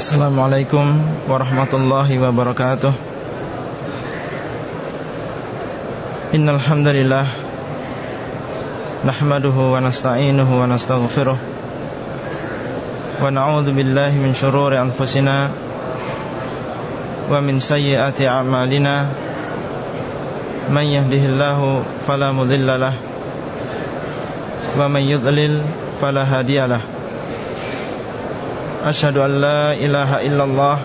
Assalamualaikum warahmatullahi wabarakatuh. Innal hamdalillah nahmaduhu wa nasta'inuhu wa nastaghfiruh wa na'udzu billahi min shururi anfusina wa min sayyiati a'malina. Man yahdihillahu fala wa man yudlil fala Ashhadu an la ilaha illallah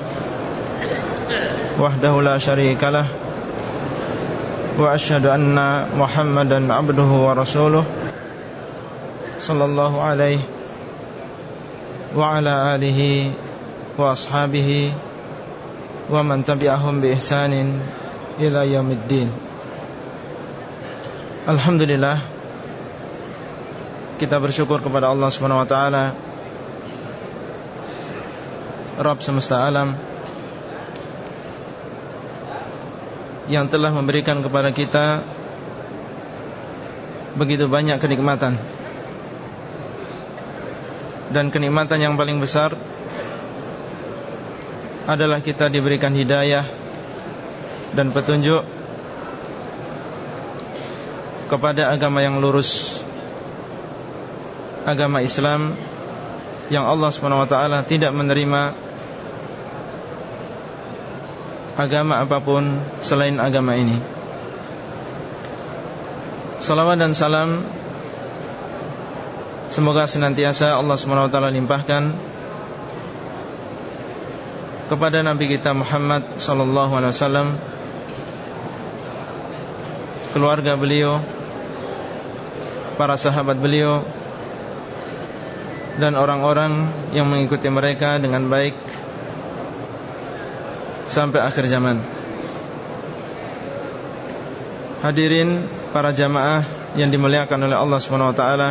wahdahu la syarikalah wa ashhadu anna Muhammadan abduhu wa rasuluh sallallahu alaihi wa ala alihi wa ashabihi wa man tabi'ahum bi ihsanin ila yaumiddin Alhamdulillah kita bersyukur kepada Allah taala Rabb semesta alam Yang telah memberikan kepada kita Begitu banyak kenikmatan. Dan kenikmatan yang paling besar Adalah kita diberikan hidayah Dan petunjuk Kepada agama yang lurus Agama Islam Yang Allah SWT tidak menerima agama apa pun selain agama ini. Salawat dan salam semoga senantiasa Allah SWT limpahkan kepada Nabi kita Muhammad wasallam keluarga beliau para sahabat beliau dan orang-orang yang mengikuti mereka dengan baik sampai akhir zaman. Hadirin para jamaah yang dimuliakan oleh Allah Subhanahu wa taala.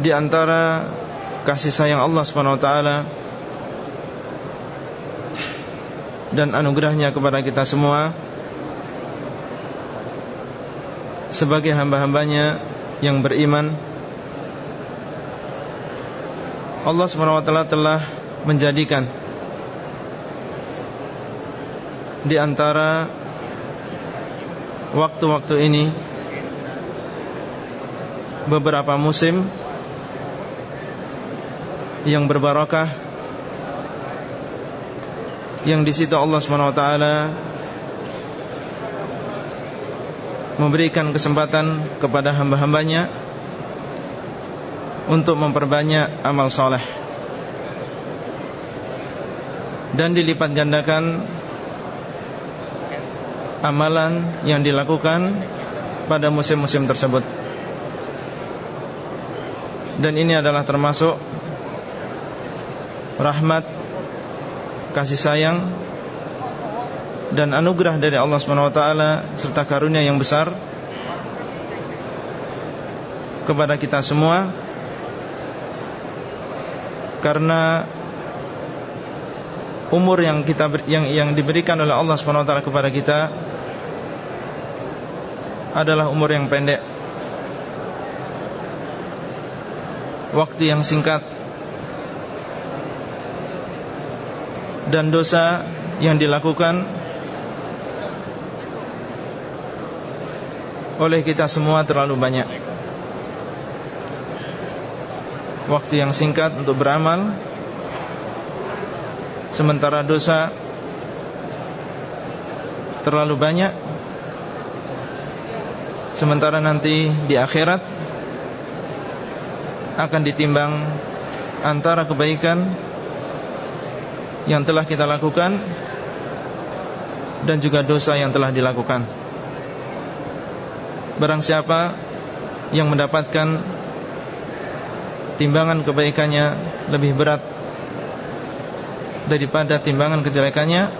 Di antara kasih sayang Allah Subhanahu wa taala dan anugerahnya kepada kita semua sebagai hamba-hambanya yang beriman Allah taala telah menjadikan di antara waktu-waktu ini beberapa musim yang berbarakah yang di situ Allah taala memberikan kesempatan kepada hamba-hambanya untuk memperbanyak amal soleh dan dilipat gandakan amalan yang dilakukan pada musim-musim tersebut. Dan ini adalah termasuk rahmat, kasih sayang dan anugerah dari Allah SWT serta karunia yang besar kepada kita semua karena umur yang kita yang yang diberikan oleh Allah Swt kepada kita adalah umur yang pendek. Waktu yang singkat dan dosa yang dilakukan oleh kita semua terlalu banyak. Waktu yang singkat untuk beramal Sementara dosa Terlalu banyak Sementara nanti di akhirat Akan ditimbang Antara kebaikan Yang telah kita lakukan Dan juga dosa yang telah dilakukan. Barang siapa Yang mendapatkan Timbangan kebaikannya Lebih berat daripada timbangan kejelekannya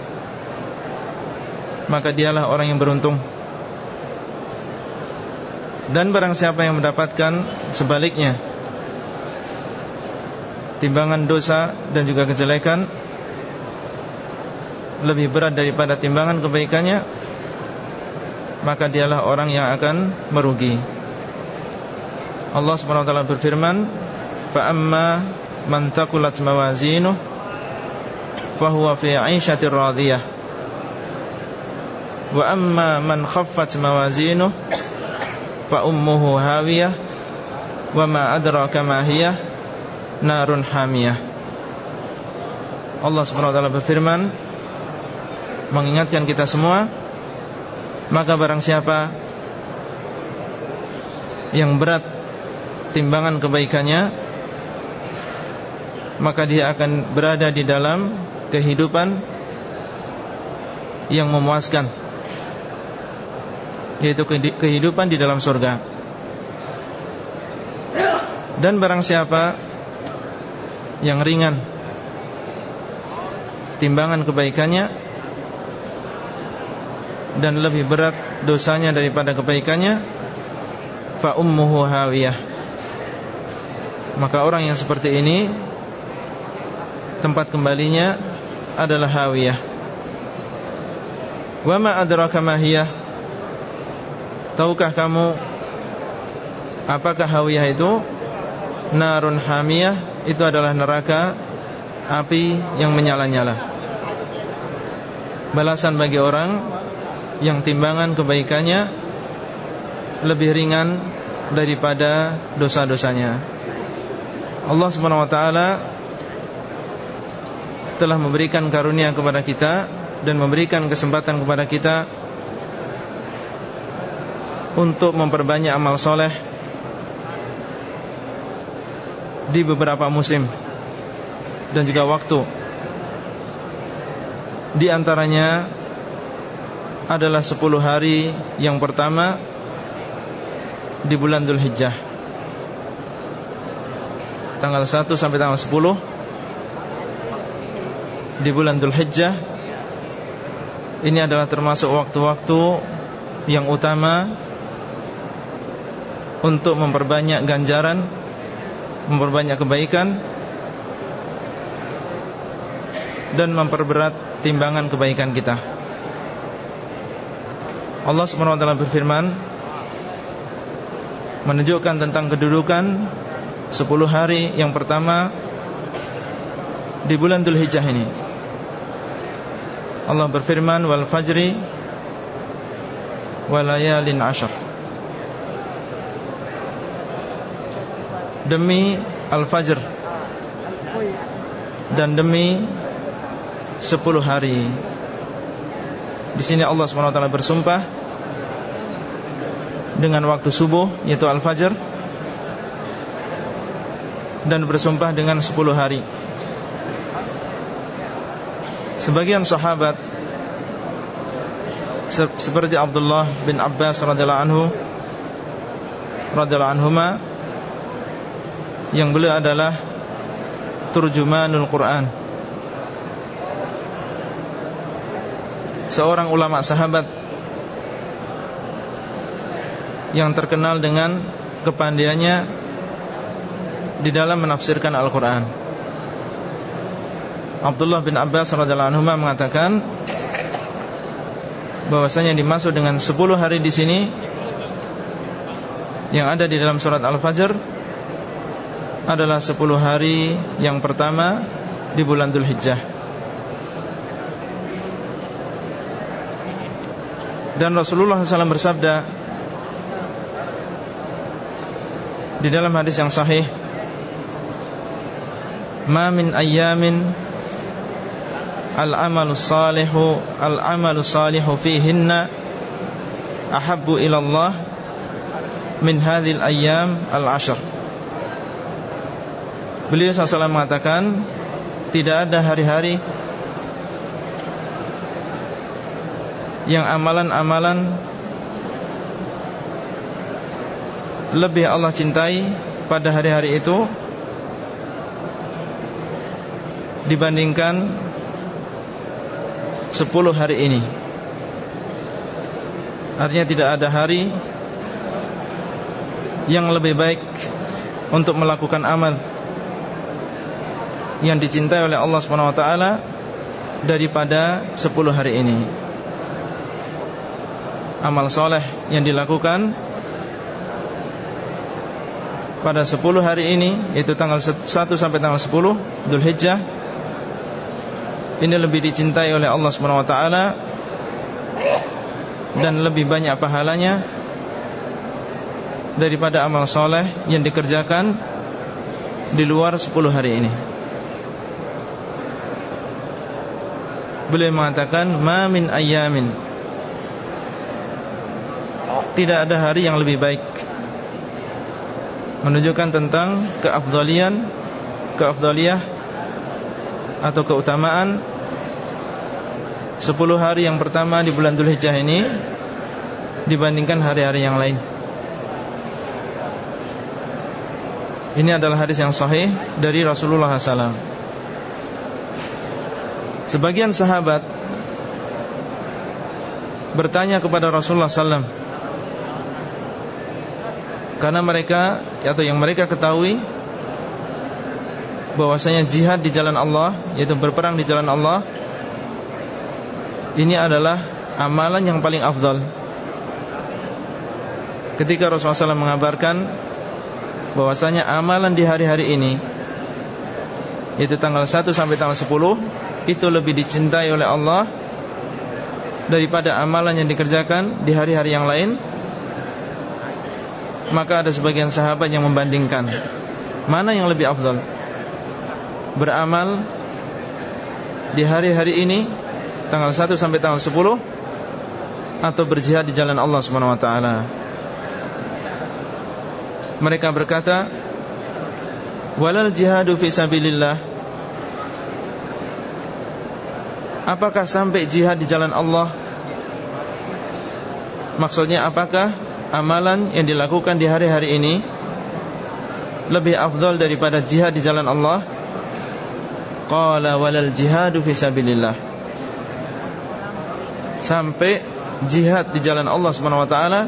maka dialah orang yang beruntung. Dan barang siapa yang mendapatkan sebaliknya timbangan dosa dan juga kejelekan lebih berat daripada timbangan kebaikannya maka dialah orang yang akan merugi. Allah Subhanahu wa taala berfirman fa amma man taqulat mawazinuh radiyah wa amma man khaffat mawazinuh fa ummuhu hawiyah wa ma adraka ma hiya narun hamiyah Allah Subhanahu wa taala berfirman mengingatkan kita semua maka barang siapa yang berat timbangan kebaikannya maka dia akan berada di dalam kehidupan yang memuaskan yaitu kehidupan di dalam surga. Dan barang siapa yang ringan timbangan kebaikannya dan lebih berat dosanya daripada kebaikannya fa ummuhu hawiyah. Maka orang yang seperti ini tempat kembalinya adalah hawiyah. Wa ma adraka ma hiya? Tahukah kamu apakah hawiyah itu narun hamiyah? Itu adalah neraka api yang menyala-nyala. Balasan bagi orang yang timbangan kebaikannya lebih ringan daripada dosa-dosanya. Allah Subhanahu wa taala telah memberikan karunia kepada kita dan memberikan kesempatan kepada kita untuk memperbanyak amal soleh di beberapa musim dan juga waktu. Di antaranya adalah 10 hari yang pertama di bulan Dhul Hijjah Tanggal 1 sampai tanggal 10 Di bulan Dhul Hijjah Ini adalah termasuk waktu-waktu yang utama Untuk memperbanyak ganjaran Memperbanyak kebaikan Dan memperberat timbangan kebaikan kita. Allah SWT berfirman Menunjukkan tentang kedudukan 10 hari yang pertama Di bulan Dhul Hijjah ini Allah berfirman Wal fajri Walayalin ashar Demi Al-Fajr Dan demi 10 hari Di sini Allah SWT bersumpah dengan waktu subuh yaitu al-fajr dan bersumpah dengan 10 hari. Sebagian sahabat seperti Abdullah bin Abbas radhiyallahu anhu radhiyallahu anhuma yang beliau adalah turjumanul Quran. Seorang ulama sahabat yang terkenal dengan kepandaiannya di dalam menafsirkan Al-Quran. Abdullah bin Abbas radhiallahu anhu mengatakan bahwasanya dimaksud dengan 10 hari di sini yang ada di dalam surat Al-Fajr adalah 10 hari yang pertama di bulan Dhul Hijjah. Dan Rasulullah SAW bersabda di dalam hadis yang sahih ma min ayyamin al-amalu salihu al-amalu salihu fihinna ahabbu ila Allah min hadhil ayyam al-ashr. Beliau SAW mengatakan Tidak ada hari-hari Yang amalan-amalan lebih Allah cintai pada hari-hari itu dibandingkan 10 hari ini. Artinya tidak ada hari yang lebih baik untuk melakukan amal yang dicintai oleh Allah taala daripada 10 hari ini. Amal soleh yang dilakukan pada 10 hari ini Yaitu tanggal 1 sampai tanggal 10 Dhul Hijjah Ini lebih dicintai oleh Allah SWT Dan lebih banyak pahalanya Daripada amal soleh Yang dikerjakan Di luar 10 hari ini. Beliau mengatakan Ma min ayamin Tidak ada hari yang lebih baik. Menunjukkan tentang keafdalian keafdaliyah atau keutamaan 10 hari yang pertama di bulan Dzulhijjah ini dibandingkan hari-hari yang lain. Ini adalah hadis yang sahih dari Rasulullah SAW. Sebagian sahabat bertanya kepada Rasulullah SAW karena mereka atau yang mereka ketahui bahwasanya jihad di jalan Allah yaitu berperang di jalan Allah ini adalah amalan yang paling afdal. Ketika Rasulullah SAW mengabarkan bahwasanya amalan di hari-hari ini yaitu tanggal 1 sampai tanggal 10 itu lebih dicintai oleh Allah daripada amalan yang dikerjakan di hari-hari yang lain maka ada sebagian sahabat yang membandingkan Mana yang lebih afdal Beramal Di hari-hari ini Tanggal 1 sampai tanggal 10 Atau berjihad di jalan Allah SWT Mereka berkata Walal jihadu fi sabilillah. Apakah sampai jihad di jalan Allah? Maksudnya apakah amalan yang dilakukan di hari-hari ini lebih afdal daripada jihad di jalan Allah? Qala walal jihadu fi sabilillah. Sampai jihad di jalan Allah taala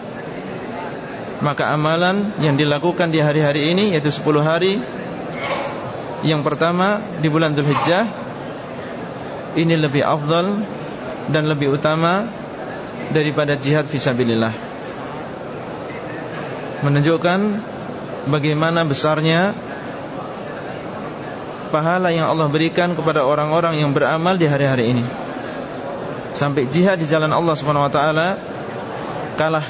maka amalan yang dilakukan di hari-hari ini yaitu 10 hari yang pertama di bulan Dzulhijjah ini lebih afdal dan lebih utama daripada jihad fisabilillah menunjukkan bagaimana besarnya pahala yang Allah berikan kepada orang-orang yang beramal di hari-hari ini. Sampai jihad di jalan Allah Subhanahu wa taala kalah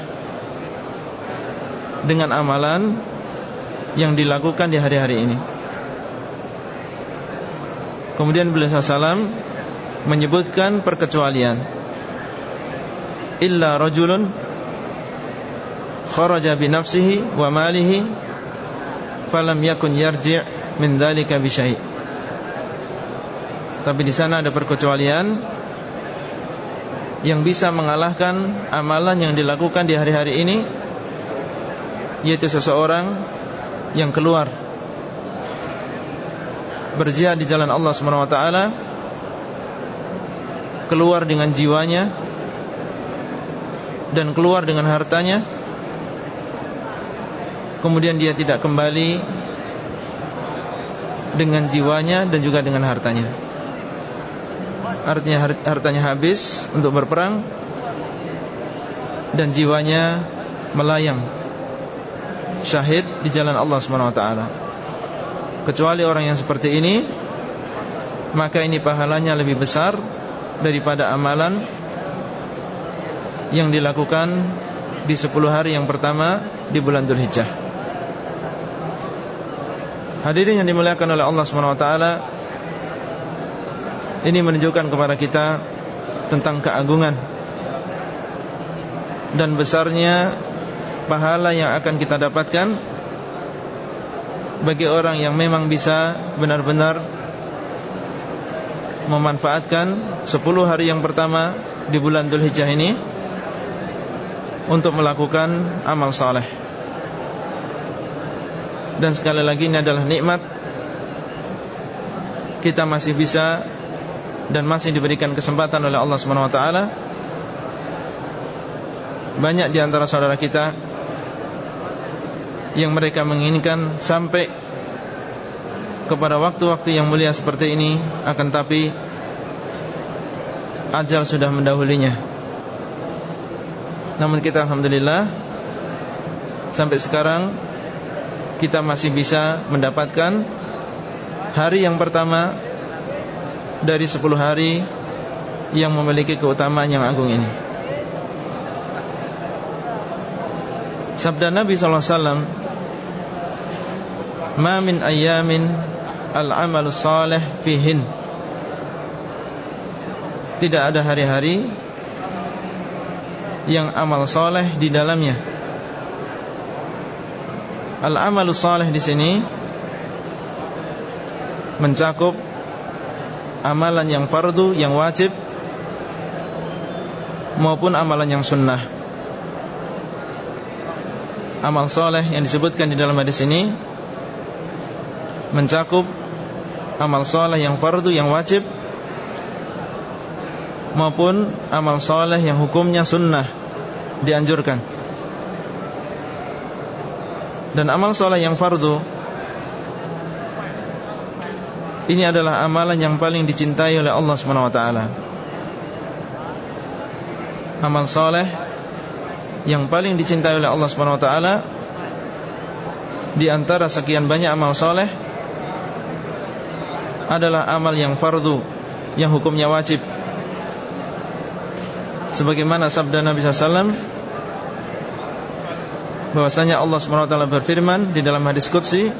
dengan amalan yang dilakukan di hari-hari ini. Kemudian beliau SAW menyebutkan perkecualian illa rajulun kharaja bi nafsihi wa malihi falam yakun yarji' min dzalika bi syai' Tapi di sana ada perkecualian yang bisa mengalahkan amalan yang dilakukan di hari-hari ini yaitu seseorang yang keluar berjihad di jalan Allah Subhanahu wa taala keluar dengan jiwanya dan keluar dengan hartanya Kemudian dia tidak kembali Dengan jiwanya dan juga dengan hartanya. Artinya hartanya habis untuk berperang Dan jiwanya melayang Syahid di jalan Allah SWT Kecuali orang yang seperti ini Maka ini pahalanya lebih besar Daripada amalan Yang dilakukan Di 10 hari yang pertama Di bulan Dhul Hijjah Hadirin yang dimuliakan oleh Allah SWT Ini menunjukkan kepada kita Tentang keagungan Dan besarnya Pahala yang akan kita dapatkan Bagi orang yang memang bisa Benar-benar Memanfaatkan 10 hari yang pertama Di bulan Dhul Hijjah ini Untuk melakukan amal saleh dan sekali lagi ini adalah nikmat. Kita masih bisa Dan masih diberikan kesempatan oleh Allah SWT Banyak di antara saudara kita Yang mereka menginginkan Sampai Kepada waktu-waktu yang mulia seperti ini Akan tapi Ajal sudah mendahulinya Namun kita Alhamdulillah Sampai sekarang kita masih bisa mendapatkan hari yang pertama dari 10 hari yang memiliki keutamaan yang agung ini. Sabda Nabi sallallahu alaihi wasallam, "Ma min ayyamin al-amal salih fihin." Tidak ada hari-hari yang amal soleh di dalamnya. Al-amal soleh di sini mencakup amalan yang fardu, yang wajib maupun amalan yang sunnah. Amal soleh yang disebutkan di dalam hadis ini mencakup amal soleh yang fardu, yang wajib maupun amal soleh yang hukumnya sunnah dianjurkan. Dan amal soleh yang fardu ini adalah amalan yang paling dicintai oleh Allah taala. Amal soleh yang paling dicintai oleh Allah taala di antara sekian banyak amal soleh adalah amal yang fardu yang hukumnya wajib. Sebagaimana sabda Nabi SAW bahwasanya Allah taala berfirman di dalam hadis qudsi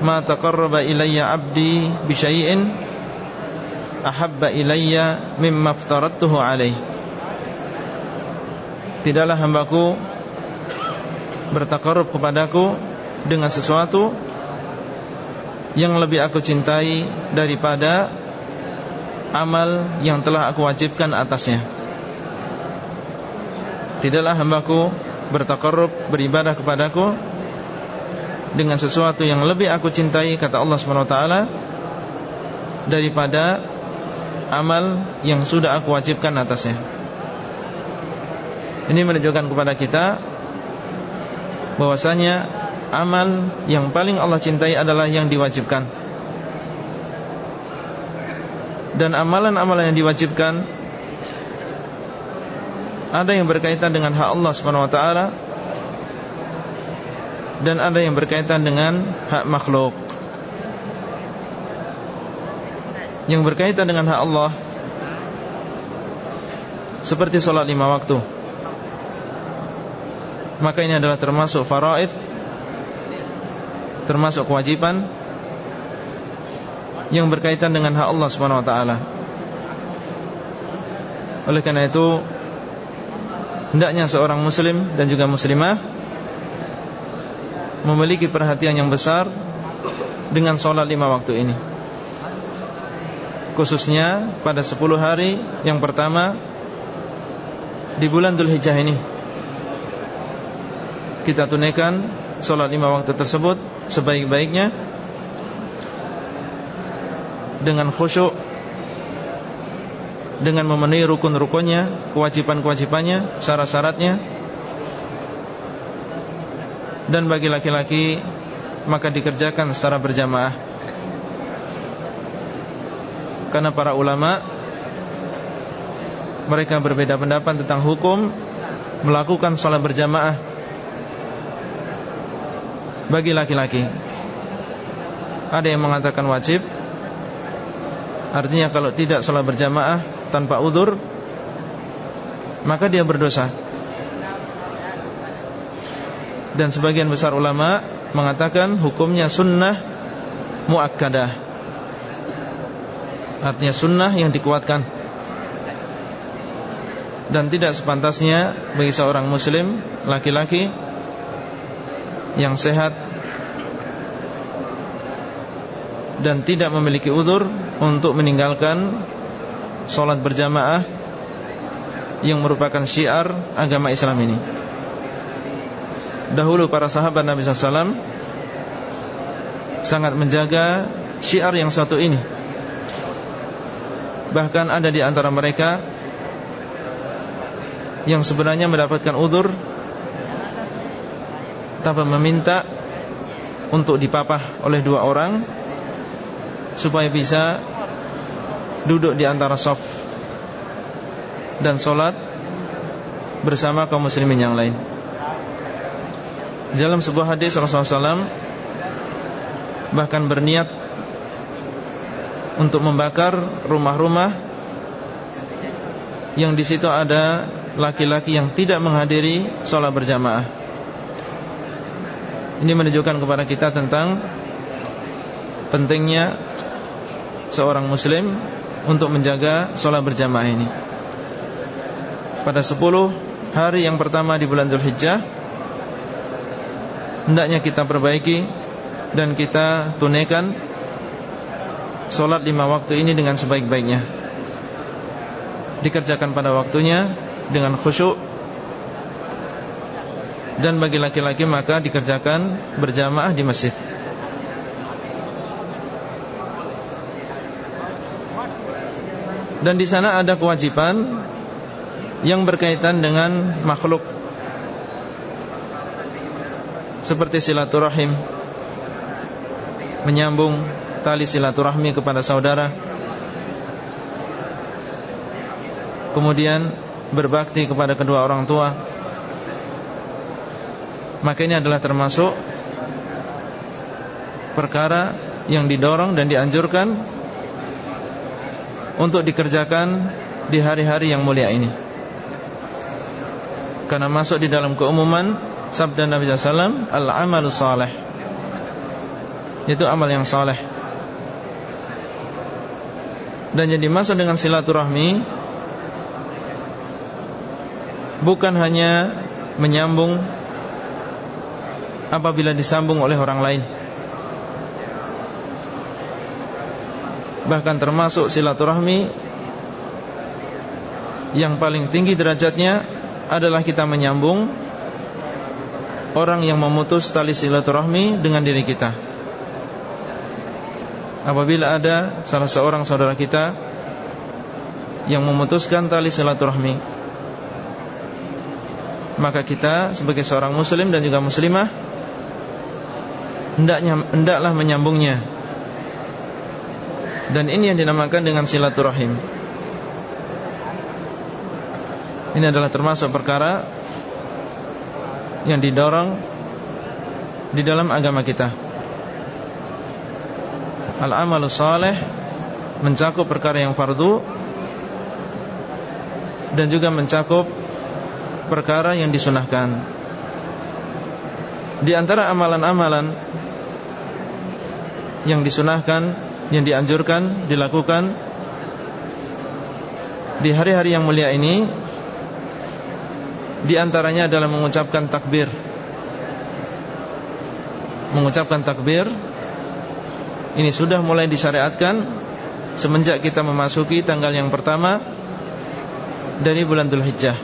ma taqarraba ilayya 'abdi bi syai'in ahabba ilayya mimma aftaradtuhu alaih Tidaklah hambaku bertakarrub kepadaku dengan sesuatu yang lebih aku cintai daripada amal yang telah aku wajibkan atasnya. Tidaklah hambaku bertakarrub beribadah kepadaku dengan sesuatu yang lebih aku cintai kata Allah SWT daripada amal yang sudah aku wajibkan atasnya. Ini menunjukkan kepada kita bahwasanya amal yang paling Allah cintai adalah yang diwajibkan. Dan amalan-amalan yang diwajibkan ada yang berkaitan dengan hak Allah Subhanahu wa taala dan ada yang berkaitan dengan hak makhluk. Yang berkaitan dengan hak Allah seperti sholat lima waktu. Maka ini adalah termasuk faraid Termasuk kewajiban Yang berkaitan dengan hak Allah ta'ala Oleh karena itu Hendaknya seorang muslim dan juga muslimah memiliki perhatian yang besar dengan sholat lima waktu ini. Khususnya pada sepuluh hari yang pertama Di bulan Dhul Hijjah ini. Kita tunaikan sholat lima waktu tersebut sebaik-baiknya Dengan khusyuk Dengan memenuhi rukun-rukunnya Kewajiban-kewajibannya Syarat-syaratnya. Dan bagi laki-laki maka dikerjakan secara berjamaah. Karena para ulama mereka berbeda pendapat tentang hukum melakukan sholat berjamaah bagi laki-laki. Ada yang mengatakan wajib artinya kalau tidak sholat berjamaah tanpa udur maka dia berdosa dan sebagian besar ulama mengatakan hukumnya sunnah muakkadah. Artinya sunnah yang dikuatkan dan tidak sepantasnya bagi seorang muslim laki-laki yang sehat dan tidak memiliki udur untuk meninggalkan sholat berjamaah yang merupakan syiar agama Islam ini. Dahulu para sahabat Nabi SAW Sangat menjaga syiar yang satu ini Bahkan ada di antara mereka Yang sebenarnya mendapatkan udur Tanpa meminta Untuk dipapah oleh dua orang Supaya bisa Duduk di antara soft Dan sholat Bersama kaum muslimin yang lain. Dalam sebuah hadis Rasulullah SAW Bahkan berniat Untuk membakar rumah-rumah Yang di situ ada Laki-laki yang tidak menghadiri Sholat berjamaah. Ini menunjukkan kepada kita tentang Pentingnya Seorang muslim Untuk menjaga sholat berjamaah ini Pada 10 hari yang pertama di bulan Dhul Hijjah hendaknya kita perbaiki dan kita tunaikan solat lima waktu ini dengan sebaik-baiknya. Dikerjakan pada waktunya dengan khusyuk dan bagi laki-laki maka dikerjakan berjamaah di masjid. Dan di sana ada kewajiban yang berkaitan dengan makhluk. Seperti silaturahim. Menyambung tali silaturahmi kepada saudara. Kemudian berbakti kepada kedua orang tua. Maka ini adalah termasuk perkara yang didorong dan dianjurkan untuk dikerjakan di hari-hari yang mulia ini. Karena masuk di dalam keumuman sabda Nabi SAW Al-amalu salih. Itu amal yang saleh Dan jadi masuk dengan silaturahmi Bukan hanya menyambung Apabila disambung oleh orang lain Bahkan termasuk silaturahmi Yang paling tinggi derajatnya Adalah kita menyambung orang yang memutus tali silaturahmi dengan diri kita. Apabila ada salah seorang saudara kita yang memutuskan tali silaturahmi, maka kita sebagai seorang muslim dan juga muslimah hendaklah menyambungnya. Dan ini yang dinamakan dengan silaturahim. Ini adalah termasuk perkara yang didorong di dalam agama kita. Al-amalu saleh mencakup perkara yang fardu dan juga mencakup perkara yang disunahkan. Di antara amalan-amalan yang disunahkan, yang dianjurkan, dilakukan di hari-hari yang mulia ini di antaranya adalah mengucapkan takbir. Mengucapkan takbir Ini sudah mulai disyariatkan Semenjak kita memasuki tanggal yang pertama Dari bulan Dhul Hijjah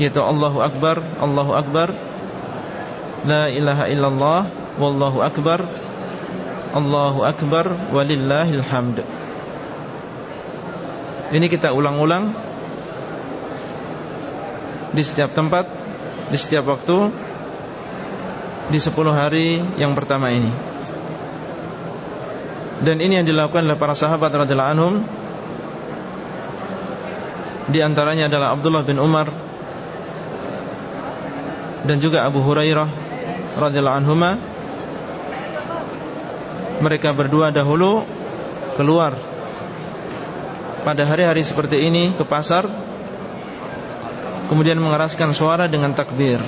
Yaitu Allahu Akbar Allahu Akbar La ilaha illallah Wallahu Akbar Allahu Akbar Walillahilhamd Ini kita ulang-ulang di setiap tempat, di setiap waktu di 10 hari yang pertama ini. Dan ini yang dilakukan oleh para sahabat radhiyallahu anhum. Di antaranya adalah Abdullah bin Umar dan juga Abu Hurairah radhiyallahu anhuma. Mereka berdua dahulu keluar. Pada hari-hari seperti ini ke pasar kemudian mengeraskan suara dengan takbir.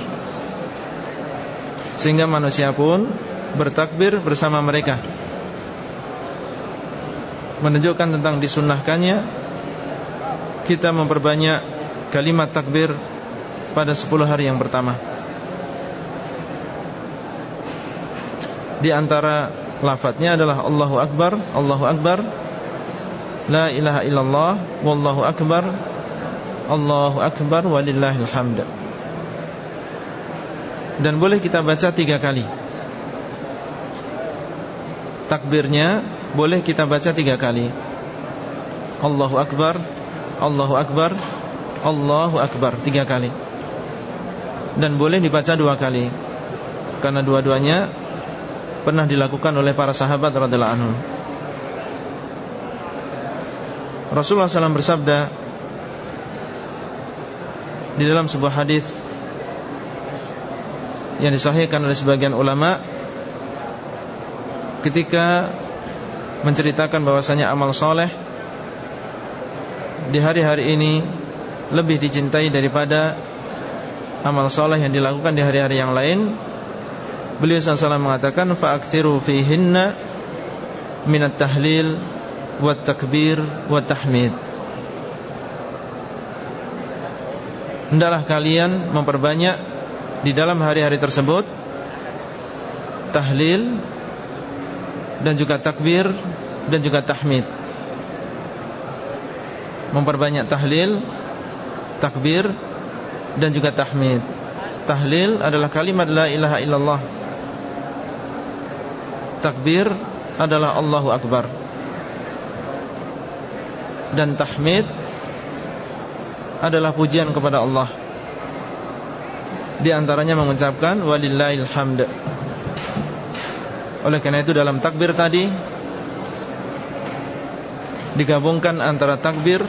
Sehingga manusia pun bertakbir bersama mereka. Menunjukkan tentang disunnahkannya kita memperbanyak kalimat takbir pada 10 hari yang pertama. Di antara lafadznya adalah Allahu Akbar Allahu Akbar. La ilaha illallah Wallahu Akbar. Allahu Akbar walillahil hamd. Dan boleh kita baca tiga kali. Takbirnya boleh kita baca tiga kali. Allahu Akbar Allahu Akbar Allahu Akbar. Tiga kali. Dan boleh dibaca dua kali. Karena dua-duanya Pernah dilakukan oleh para sahabat radhiyallahu anhu Rasulullah SAW bersabda di dalam sebuah hadis yang disahihkan oleh sebagian ulama ketika menceritakan bahwasanya amal soleh di hari-hari ini lebih dicintai daripada amal soleh yang dilakukan di hari-hari yang lain. Beliau SAW mengatakan fa'akthiru fihinna minat tahlil wa takbir wa tahmid. Hendaklah kalian memperbanyak di dalam hari-hari tersebut tahlil dan juga takbir dan juga tahmid. Memperbanyak tahlil, takbir dan juga tahmid. Tahlil adalah kalimat la ilaha illallah. Takbir adalah Allahu akbar. Dan tahmid adalah pujian kepada Allah. Di antaranya mengucapkan Walillahil hamd. Oleh karena itu dalam takbir tadi Digabungkan antara takbir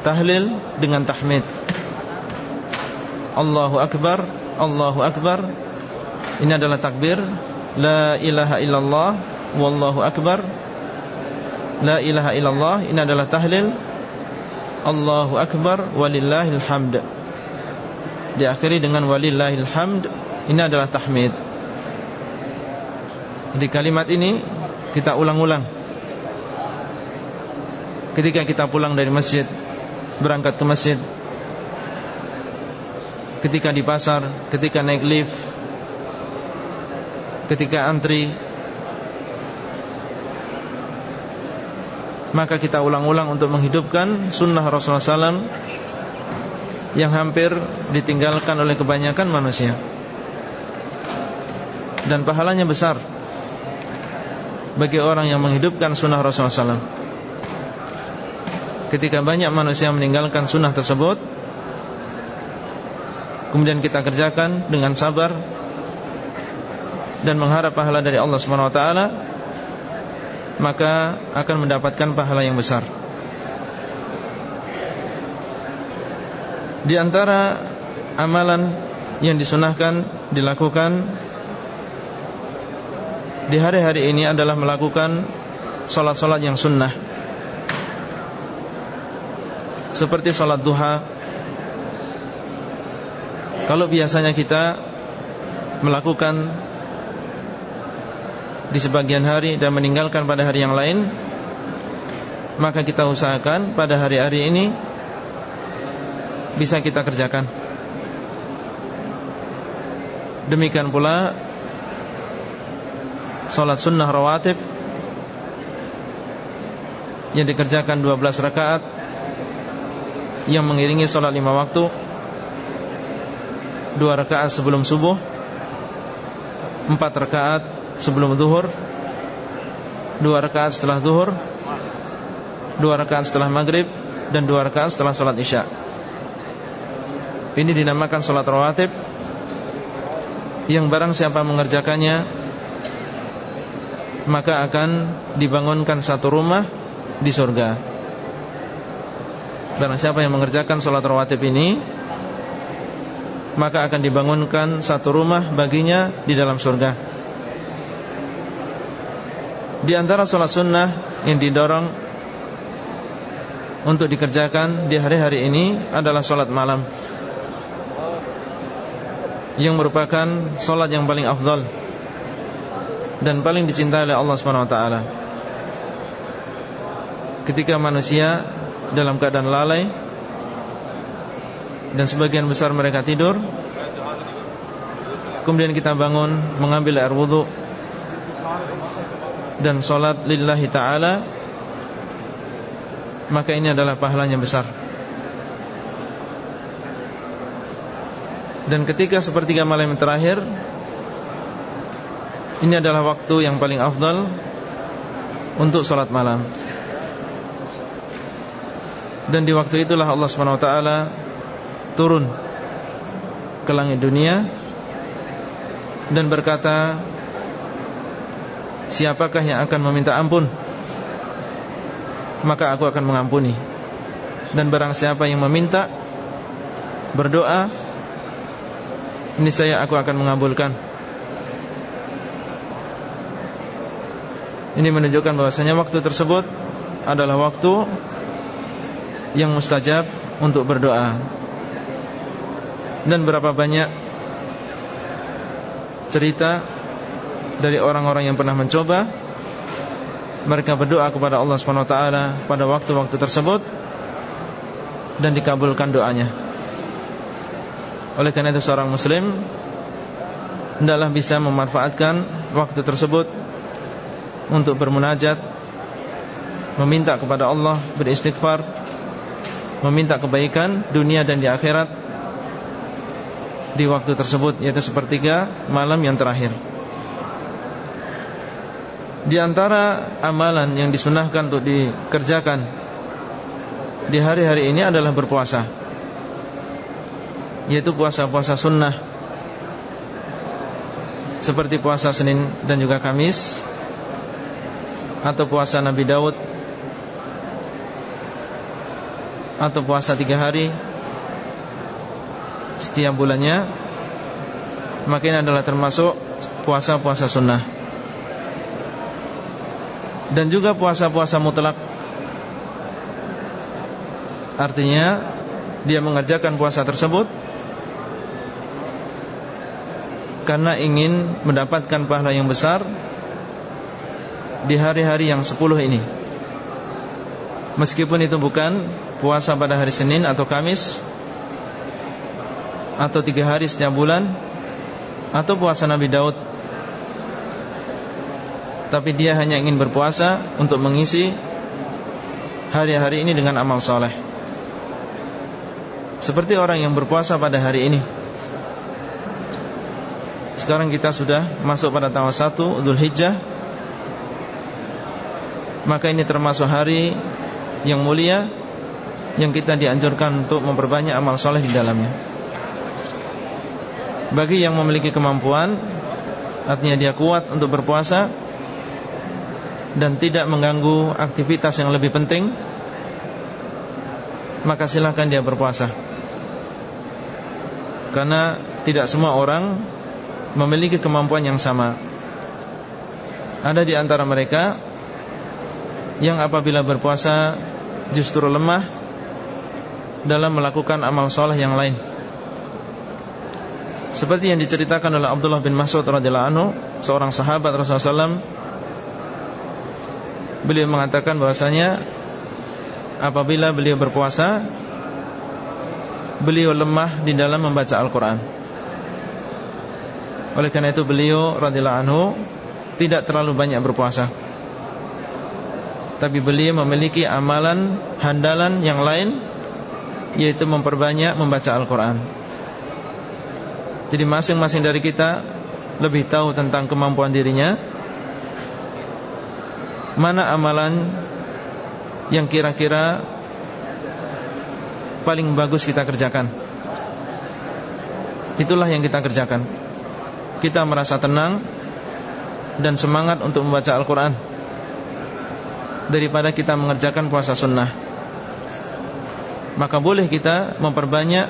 Tahlil dengan tahmid. Allahu Akbar Allahu Akbar. Ini adalah takbir La ilaha illallah Wallahu Akbar. La ilaha illallah Ini adalah tahlil. Allahu Akbar walillahil hamd. Diakhiri dengan walillahil hamd Ini adalah tahmid. Di kalimat ini Kita ulang-ulang. Ketika kita pulang dari masjid Berangkat ke masjid. Ketika di pasar Ketika naik lift Ketika antri Maka kita ulang-ulang untuk menghidupkan sunnah Rasulullah SAW Yang hampir ditinggalkan oleh kebanyakan manusia. Dan pahalanya besar Bagi orang yang menghidupkan sunnah Rasulullah SAW Ketika banyak manusia meninggalkan sunnah tersebut Kemudian kita kerjakan dengan sabar Dan mengharap pahala dari Allah SWT maka akan mendapatkan pahala yang besar. Di antara amalan yang disunahkan dilakukan di hari-hari ini adalah melakukan solat-solat yang sunnah Seperti solat duha Kalau biasanya kita melakukan di sebagian hari dan meninggalkan pada hari yang lain Maka kita usahakan pada hari-hari ini Bisa kita kerjakan. Demikian pula Salat sunnah rawatib Yang dikerjakan 12 rakaat Yang mengiringi salat lima waktu Dua rakaat sebelum subuh Empat rakaat sebelum zuhur Dua rakaat setelah zuhur Dua rakaat setelah maghrib Dan dua rakaat setelah sholat isya. Ini dinamakan sholat rawatib. Yang barang siapa mengerjakannya Maka akan dibangunkan satu rumah Di surga. Barang siapa yang mengerjakan sholat rawatib ini Maka akan dibangunkan satu rumah baginya di dalam surga di antara sholat sunnah yang didorong Untuk dikerjakan di hari-hari ini adalah sholat malam. Yang merupakan sholat yang paling afdal Dan paling dicintai oleh Allah SWT Ketika manusia dalam keadaan lalai Dan sebagian besar mereka tidur Kemudian kita bangun mengambil air wudhu dan solat lillahi ta'ala Maka ini adalah pahalanya besar. Dan ketika sepertiga malam yang terakhir Ini adalah waktu yang paling afdal Untuk solat malam. Dan di waktu itulah Allah SWT Turun Ke langit dunia Dan berkata Siapakah yang akan meminta ampun? Maka aku akan mengampuni. Dan barang siapa yang meminta Berdoa Ini saya aku akan mengabulkan. Ini menunjukkan bahwasanya waktu tersebut adalah waktu yang mustajab untuk berdoa. Dan berapa banyak cerita dari orang-orang yang pernah mencoba mereka berdoa kepada Allah SWT pada waktu-waktu tersebut dan dikabulkan doanya. Oleh karena itu seorang muslim hendaklah bisa memanfaatkan waktu tersebut untuk bermunajat meminta kepada Allah beristighfar meminta kebaikan dunia dan di akhirat di waktu tersebut yaitu sepertiga malam yang terakhir di antara amalan yang disunahkan untuk dikerjakan di hari-hari ini adalah berpuasa. Yaitu puasa-puasa sunnah. Seperti puasa Senin dan juga Kamis. Atau puasa Nabi Daud. Atau puasa tiga hari. Setiap bulannya. Maka ini adalah termasuk puasa-puasa sunnah dan juga puasa-puasa mutlak. Artinya dia mengerjakan puasa tersebut karena ingin mendapatkan pahala yang besar di hari-hari yang sepuluh ini. Meskipun itu bukan puasa pada hari Senin atau Kamis Atau tiga hari setiap bulan Atau puasa Nabi Daud Tapi dia hanya ingin berpuasa Untuk mengisi Hari-hari ini dengan amal soleh. Seperti orang yang berpuasa pada hari ini. Sekarang kita sudah masuk pada tanggal 1 Dhul Hijjah maka ini termasuk hari yang mulia yang kita dianjurkan untuk memperbanyak amal soleh di dalamnya. Bagi yang memiliki kemampuan, artinya dia kuat untuk berpuasa dan tidak mengganggu aktivitas yang lebih penting, maka silahkan dia berpuasa. Karena tidak semua orang memiliki kemampuan yang sama. Ada di antara mereka yang apabila berpuasa justru lemah dalam melakukan amal soleh yang lain. Seperti yang diceritakan oleh Abdullah bin Mas'ud radhiyallahu anhu, seorang sahabat Rasulullah SAW, beliau mengatakan bahwasanya apabila beliau berpuasa, beliau lemah di dalam membaca Al-Quran. Oleh karena itu beliau radhiyallahu anhu tidak terlalu banyak berpuasa tapi beliau memiliki amalan handalan yang lain yaitu memperbanyak membaca Al-Quran. Jadi masing-masing dari kita lebih tahu tentang kemampuan dirinya, mana amalan yang kira-kira paling bagus kita kerjakan. Itulah yang kita kerjakan. Kita merasa tenang dan semangat untuk membaca Al-Quran daripada kita mengerjakan puasa sunnah Maka boleh kita memperbanyak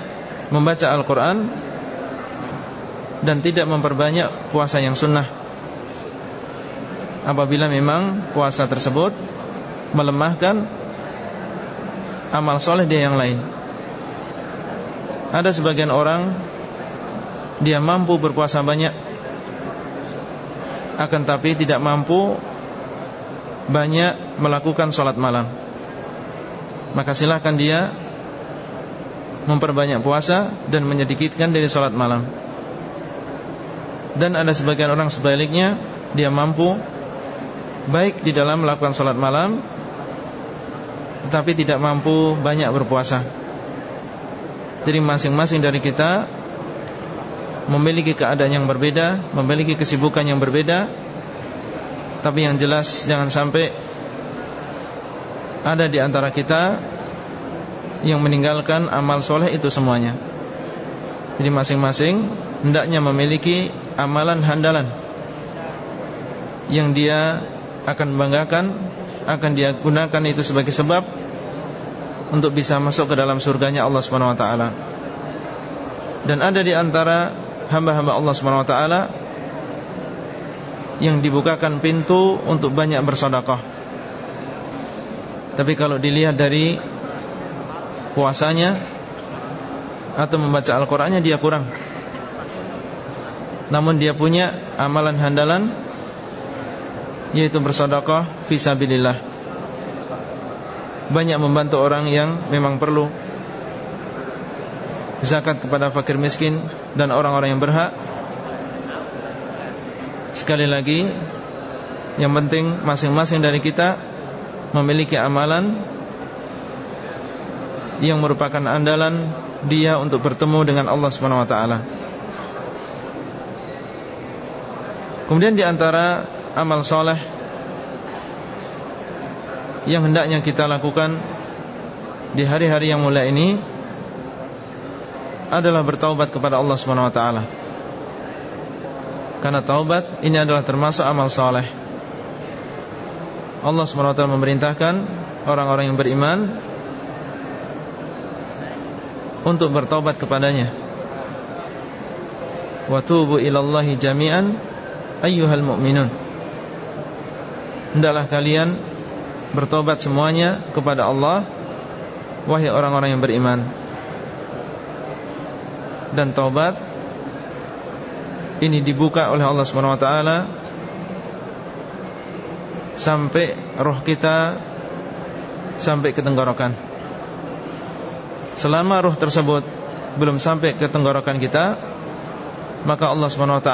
membaca Al-Quran Dan tidak memperbanyak puasa yang sunnah Apabila memang puasa tersebut Melemahkan Amal soleh dia yang lain. Ada sebagian orang Dia mampu berpuasa banyak. Akan tapi tidak mampu banyak melakukan sholat malam. Maka silahkan dia Memperbanyak puasa Dan menyedikitkan dari sholat malam. Dan ada sebagian orang sebaliknya Dia mampu Baik di dalam melakukan sholat malam Tetapi tidak mampu banyak berpuasa. Jadi masing-masing dari kita Memiliki keadaan yang berbeda Memiliki kesibukan yang berbeda tapi yang jelas jangan sampai Ada di antara kita Yang meninggalkan amal soleh itu semuanya. Jadi masing-masing Hendaknya memiliki amalan handalan Yang dia akan banggakan Akan dia gunakan itu sebagai sebab Untuk bisa masuk ke dalam surganya Allah SWT Dan ada di antara hamba-hamba Allah SWT yang dibukakan pintu untuk banyak bersedekah. Tapi kalau dilihat dari puasanya atau membaca Al-Qur'annya dia kurang. Namun dia punya amalan handalan yaitu bersedekah fisabilillah. Banyak membantu orang yang memang perlu zakat kepada fakir miskin dan orang-orang yang berhak Sekali lagi Yang penting masing-masing dari kita Memiliki amalan Yang merupakan andalan Dia untuk bertemu dengan Allah SWT Kemudian di antara Amal soleh Yang hendaknya kita lakukan Di hari-hari yang mulai ini Adalah bertaubat kepada Allah SWT karena taubat ini adalah termasuk amal soleh. Allah SWT memerintahkan Orang-orang yang beriman Untuk bertaubat kepadanya. Watubu ilallahi jami'an Ayyuhal mu'minun Hendaklah kalian Bertobat semuanya kepada Allah Wahai orang-orang yang beriman Dan taubat ini dibuka oleh Allah SWT sampai roh kita sampai ke tenggorokan. Selama roh tersebut belum sampai ke tenggorokan kita, maka Allah SWT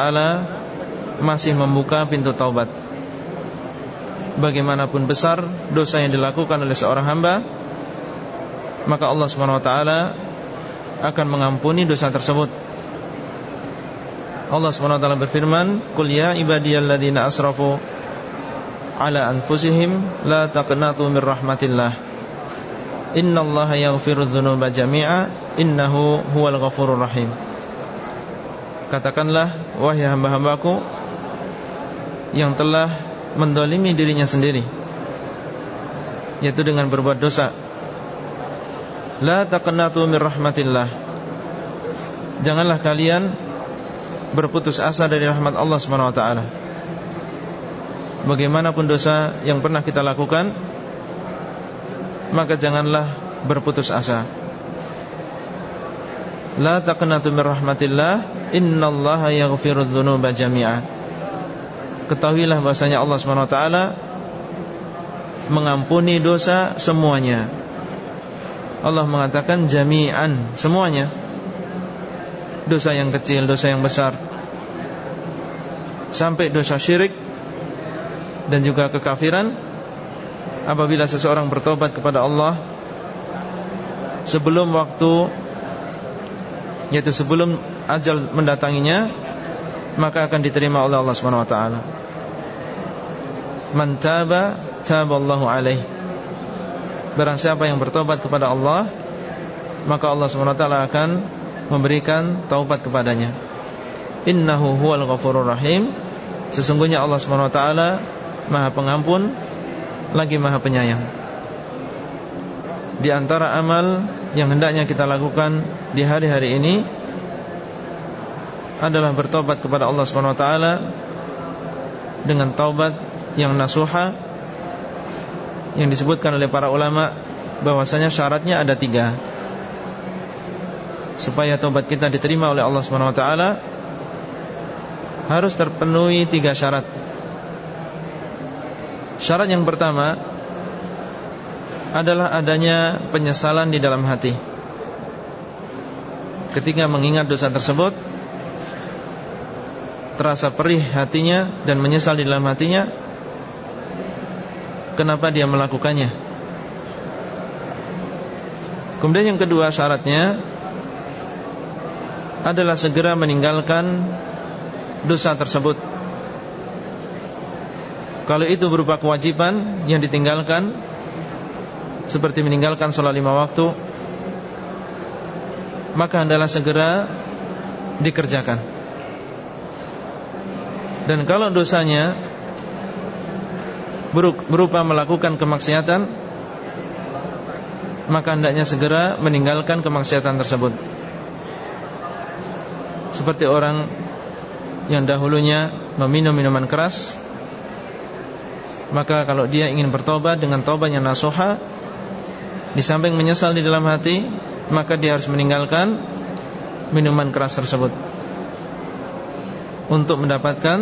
masih membuka pintu taubat. Bagaimanapun besar dosa yang dilakukan oleh seorang hamba, maka Allah SWT akan mengampuni dosa tersebut. Allah SWT berfirman Qul ya ibadiyalladzina asrafu Ala anfusihim La taqnatu min rahmatillah. Inna allaha yaghfiru dhunuba jami'a Innahu huwal ghafurur rahim. Katakanlah Wahai hamba-hambaku Yang telah mendolimi dirinya sendiri Yaitu dengan berbuat dosa. La taqnatu min rahmatillah. Janganlah kalian berputus asa dari rahmat Allah SWT Bagaimanapun dosa yang pernah kita lakukan Maka janganlah berputus asa. La taqnatu min rahmatillah. Innallaha yaghfiru dhunuba jami'a Ketahuilah bahasanya Allah SWT Mengampuni dosa semuanya. Allah mengatakan jami'an Semuanya. Dosa yang kecil, dosa yang besar. Sampai dosa syirik dan juga kekafiran. Apabila seseorang bertobat kepada Allah sebelum waktu yaitu sebelum ajal mendatanginya maka akan diterima oleh Allah Subhanahu wa taala. Man taba taballahu alaih. Barang siapa yang bertobat kepada Allah maka Allah Subhanahu wa taala akan memberikan taubat kepadanya. Innahu huwal ghafurur rahim Sesungguhnya Allah SWT Maha pengampun Lagi maha penyayang Di antara amal Yang hendaknya kita lakukan Di hari-hari ini Adalah bertobat kepada Allah SWT Dengan taubat Yang nasuha Yang disebutkan oleh para ulama bahwasanya syaratnya ada tiga Supaya taubat kita diterima oleh Allah SWT harus terpenuhi tiga syarat. Syarat yang pertama adalah adanya penyesalan di dalam hati. Ketika mengingat dosa tersebut, terasa perih hatinya dan menyesal di dalam hatinya, kenapa dia melakukannya? Kemudian yang kedua syaratnya adalah segera meninggalkan dosa tersebut Kalau itu berupa kewajiban yang ditinggalkan Seperti meninggalkan sholat lima waktu Maka adalah segera dikerjakan Dan kalau dosanya Berupa melakukan kemaksiatan Maka hendaknya segera meninggalkan kemaksiatan tersebut. Seperti orang yang dahulunya meminum minuman keras Maka kalau dia ingin bertobat dengan tobat yang nasuha Di samping menyesal di dalam hati Maka dia harus meninggalkan minuman keras tersebut Untuk mendapatkan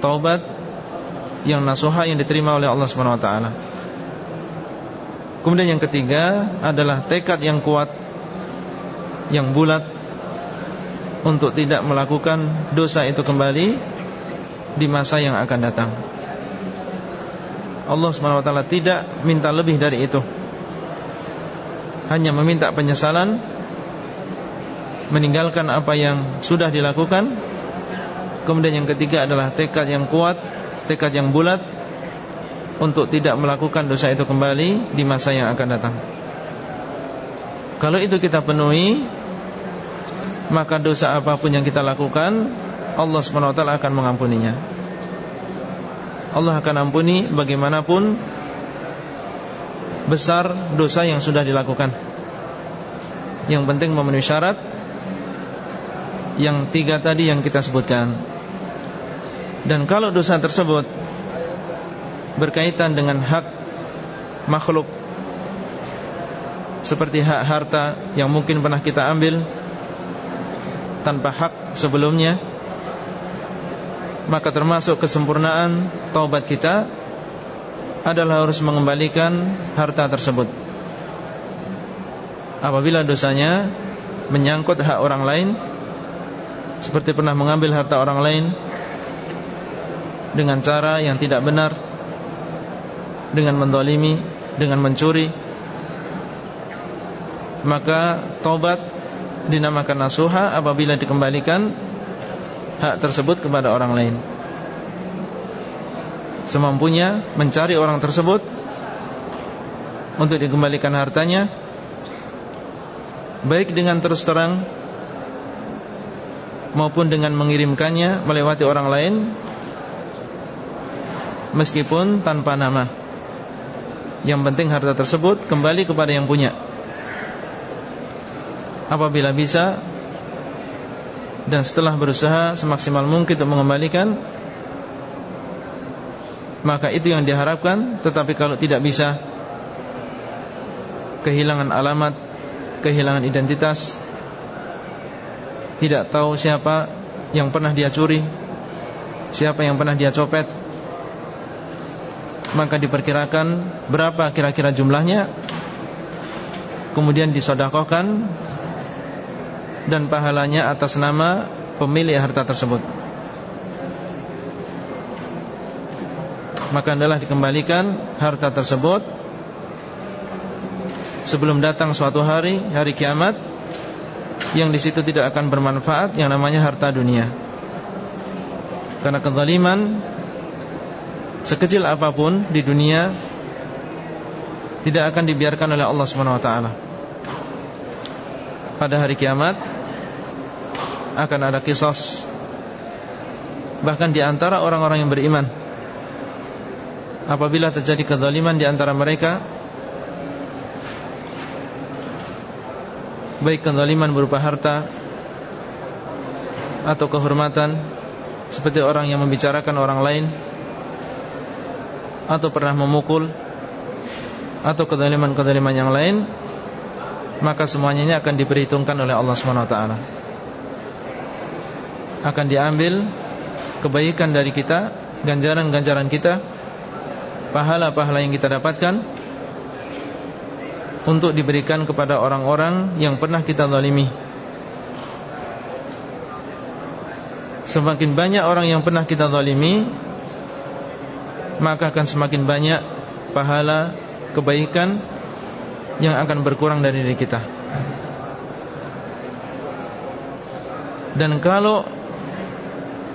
taubat yang nasuha yang diterima oleh Allah Subhanahu wa taala. Kemudian yang ketiga adalah tekad yang kuat yang bulat untuk tidak melakukan dosa itu kembali di masa yang akan datang. Allah Subhanahu wa taala tidak minta lebih dari itu. Hanya meminta penyesalan meninggalkan apa yang sudah dilakukan. Kemudian yang ketiga adalah tekad yang kuat, tekad yang bulat untuk tidak melakukan dosa itu kembali di masa yang akan datang. Kalau itu kita penuhi, maka dosa apa pun yang kita lakukan, Allah SWT akan mengampuninya. Allah akan ampuni bagaimanapun besar dosa yang sudah dilakukan. Yang penting memenuhi syarat yang tiga tadi yang kita sebutkan. Dan kalau dosa tersebut berkaitan dengan hak makhluk seperti hak harta yang mungkin pernah kita ambil tanpa hak sebelumnya maka termasuk kesempurnaan taubat kita adalah harus mengembalikan harta tersebut apabila dosanya menyangkut hak orang lain seperti pernah mengambil harta orang lain dengan cara yang tidak benar dengan mendolimi, dengan mencuri Maka tobat dinamakan nasuha apabila dikembalikan hak tersebut kepada orang lain. Semampunya mencari orang tersebut Untuk dikembalikan hartanya Baik dengan terus terang Maupun dengan mengirimkannya melewati orang lain Meskipun tanpa nama. Yang penting harta tersebut kembali kepada yang punya. Apabila bisa Dan setelah berusaha semaksimal mungkin untuk mengembalikan Maka itu yang diharapkan. Tetapi kalau tidak bisa Kehilangan alamat Kehilangan identitas Tidak tahu siapa Yang pernah dia curi Siapa yang pernah dia copet. Maka diperkirakan berapa kira-kira jumlahnya kemudian disodakokan dan pahalanya atas nama pemilik harta tersebut. Maka adalah dikembalikan harta tersebut sebelum datang suatu hari hari kiamat yang di situ tidak akan bermanfaat yang namanya harta dunia karena kezaliman sekecil apa pun di dunia tidak akan dibiarkan oleh Allah Subhanahu wa taala. Pada hari kiamat akan ada kisos bahkan di antara orang-orang yang beriman. Apabila terjadi kezaliman di antara mereka baik kezaliman berupa harta atau kehormatan seperti orang yang membicarakan orang lain atau pernah memukul atau kedaliman-kedaliman yang lain maka semuanya ini akan diperhitungkan oleh Allah SWT akan diambil kebaikan dari kita ganjaran-ganjaran kita pahala-pahala yang kita dapatkan untuk diberikan kepada orang-orang yang pernah kita zalimi semakin banyak orang yang pernah kita zalimi maka akan semakin banyak pahala kebaikan yang akan berkurang dari diri kita. Dan kalau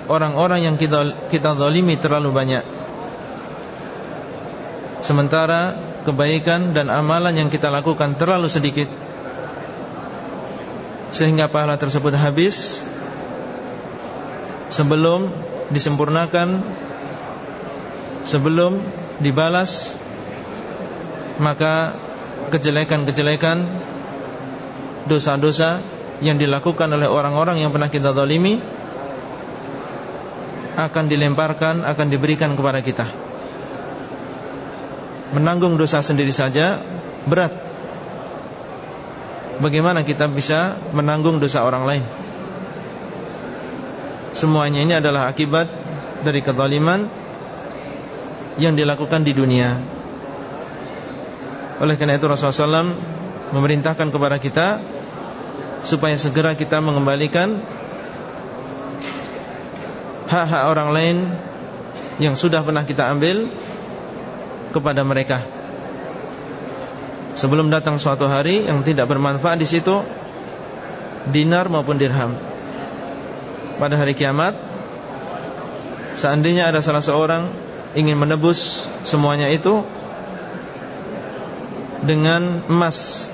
orang-orang yang kita kita zalimi terlalu banyak sementara kebaikan dan amalan yang kita lakukan terlalu sedikit sehingga pahala tersebut habis sebelum disempurnakan sebelum dibalas maka kejelekan-kejelekan dosa-dosa yang dilakukan oleh orang-orang yang pernah kita zalimi akan dilemparkan, akan diberikan kepada kita. Menanggung dosa sendiri saja berat. Bagaimana kita bisa menanggung dosa orang lain? Semuanya ini adalah akibat dari kezaliman yang dilakukan di dunia. Oleh karena itu Rasulullah SAW memerintahkan kepada kita supaya segera kita mengembalikan hak-hak orang lain yang sudah pernah kita ambil kepada mereka. Sebelum datang suatu hari yang tidak bermanfaat di situ dinar maupun dirham. Pada hari kiamat seandainya ada salah seorang ingin menebus semuanya itu dengan emas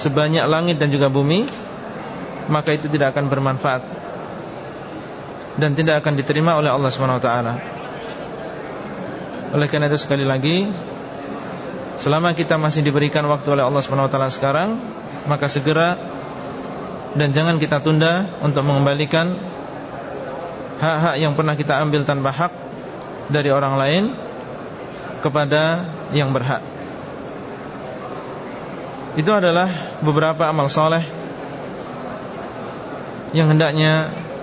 sebanyak langit dan juga bumi, maka itu tidak akan bermanfaat dan tidak akan diterima oleh Allah SWT Oleh karena itu sekali lagi Selama kita masih diberikan waktu oleh Allah SWT sekarang Maka segera Dan jangan kita tunda Untuk mengembalikan Hak-hak yang pernah kita ambil tanpa hak Dari orang lain Kepada yang berhak. Itu adalah beberapa amal soleh Yang hendaknya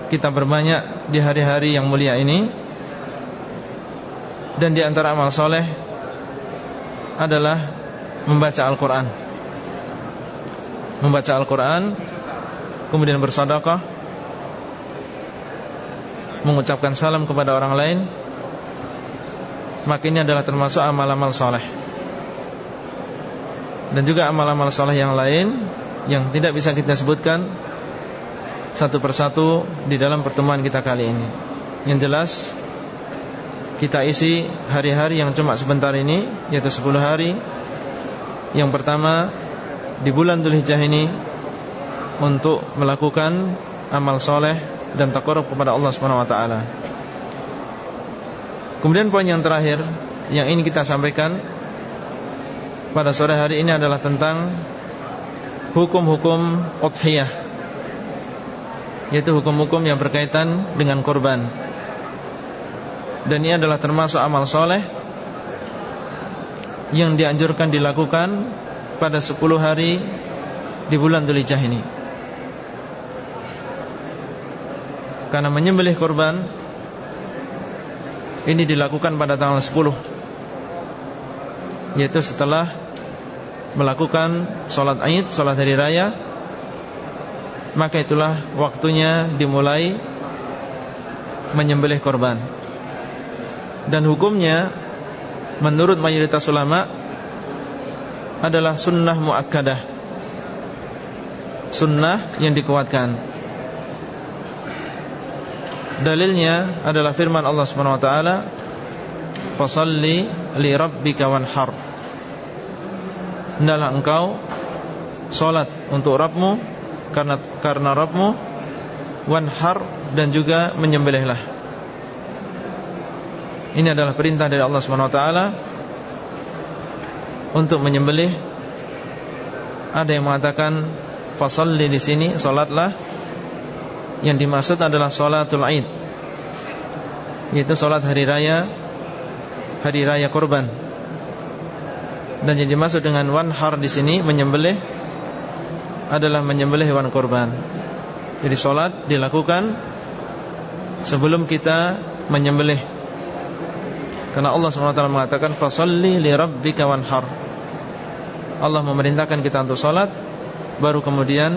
kita berbanyak di hari-hari yang mulia ini Dan di antara amal soleh Adalah Membaca Al-Quran. Membaca Al-Quran Kemudian bersadaqah Mengucapkan salam kepada orang lain. Maka ini adalah termasuk amal-amal soleh. Dan juga amal-amal soleh yang lain Yang tidak bisa kita sebutkan satu persatu di dalam pertemuan kita kali ini. Yang jelas kita isi hari-hari yang cuma sebentar ini yaitu 10 hari. Yang pertama di bulan Dzulhijjah ini untuk melakukan amal soleh dan takarub kepada Allah Subhanahu wa taala. Kemudian poin yang terakhir yang ini kita sampaikan pada sore hari ini adalah tentang hukum-hukum udhiyah yaitu hukum-hukum yang berkaitan dengan korban Dan ini adalah termasuk amal soleh Yang dianjurkan dilakukan Pada 10 hari Di bulan Dulijah ini Karena menyembelih korban Ini dilakukan pada tanggal 10 Yaitu setelah Melakukan Sholat Aid, Sholat Hari Raya maka itulah waktunya dimulai menyembelih korban. Dan hukumnya menurut mayoritas ulama adalah sunnah muakkadah. Sunnah yang dikuatkan. Dalilnya adalah firman Allah Subhanahu wa taala, "Fasalli li rabbika wanhar." Hendaklah engkau salat untuk Rabbmu karena karena Rabbmu wanhar dan juga menyembelihlah. Ini adalah perintah dari Allah Subhanahu wa taala untuk menyembelih. Ada yang mengatakan fasalli di sini salatlah. Yang dimaksud adalah salatul Aid. Yaitu salat hari raya hari raya korban. Dan yang dimaksud dengan wanhar di sini menyembelih adalah menyembelih hewan korban. Jadi sholat dilakukan sebelum kita menyembelih. Karena Allah SWT mengatakan fasalli li rabbika wanhar. Allah memerintahkan kita untuk sholat baru kemudian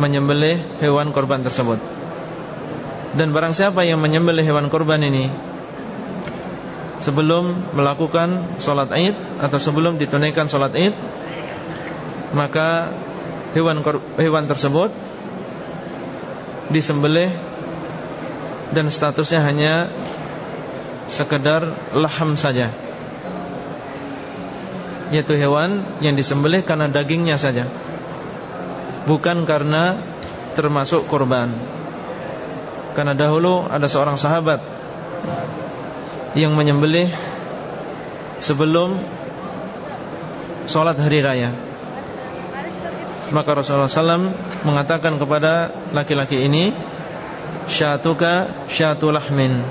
menyembelih hewan korban tersebut. Dan barang siapa yang menyembelih hewan korban ini sebelum melakukan sholat id atau sebelum ditunaikan sholat id maka hewan hewan tersebut disembelih dan statusnya hanya sekedar laham saja. Yaitu hewan yang disembelih karena dagingnya saja. Bukan karena termasuk korban. Karena dahulu ada seorang sahabat yang menyembelih sebelum sholat hari raya. Maka Rasulullah SAW mengatakan kepada laki-laki ini Syatuka syatulahmin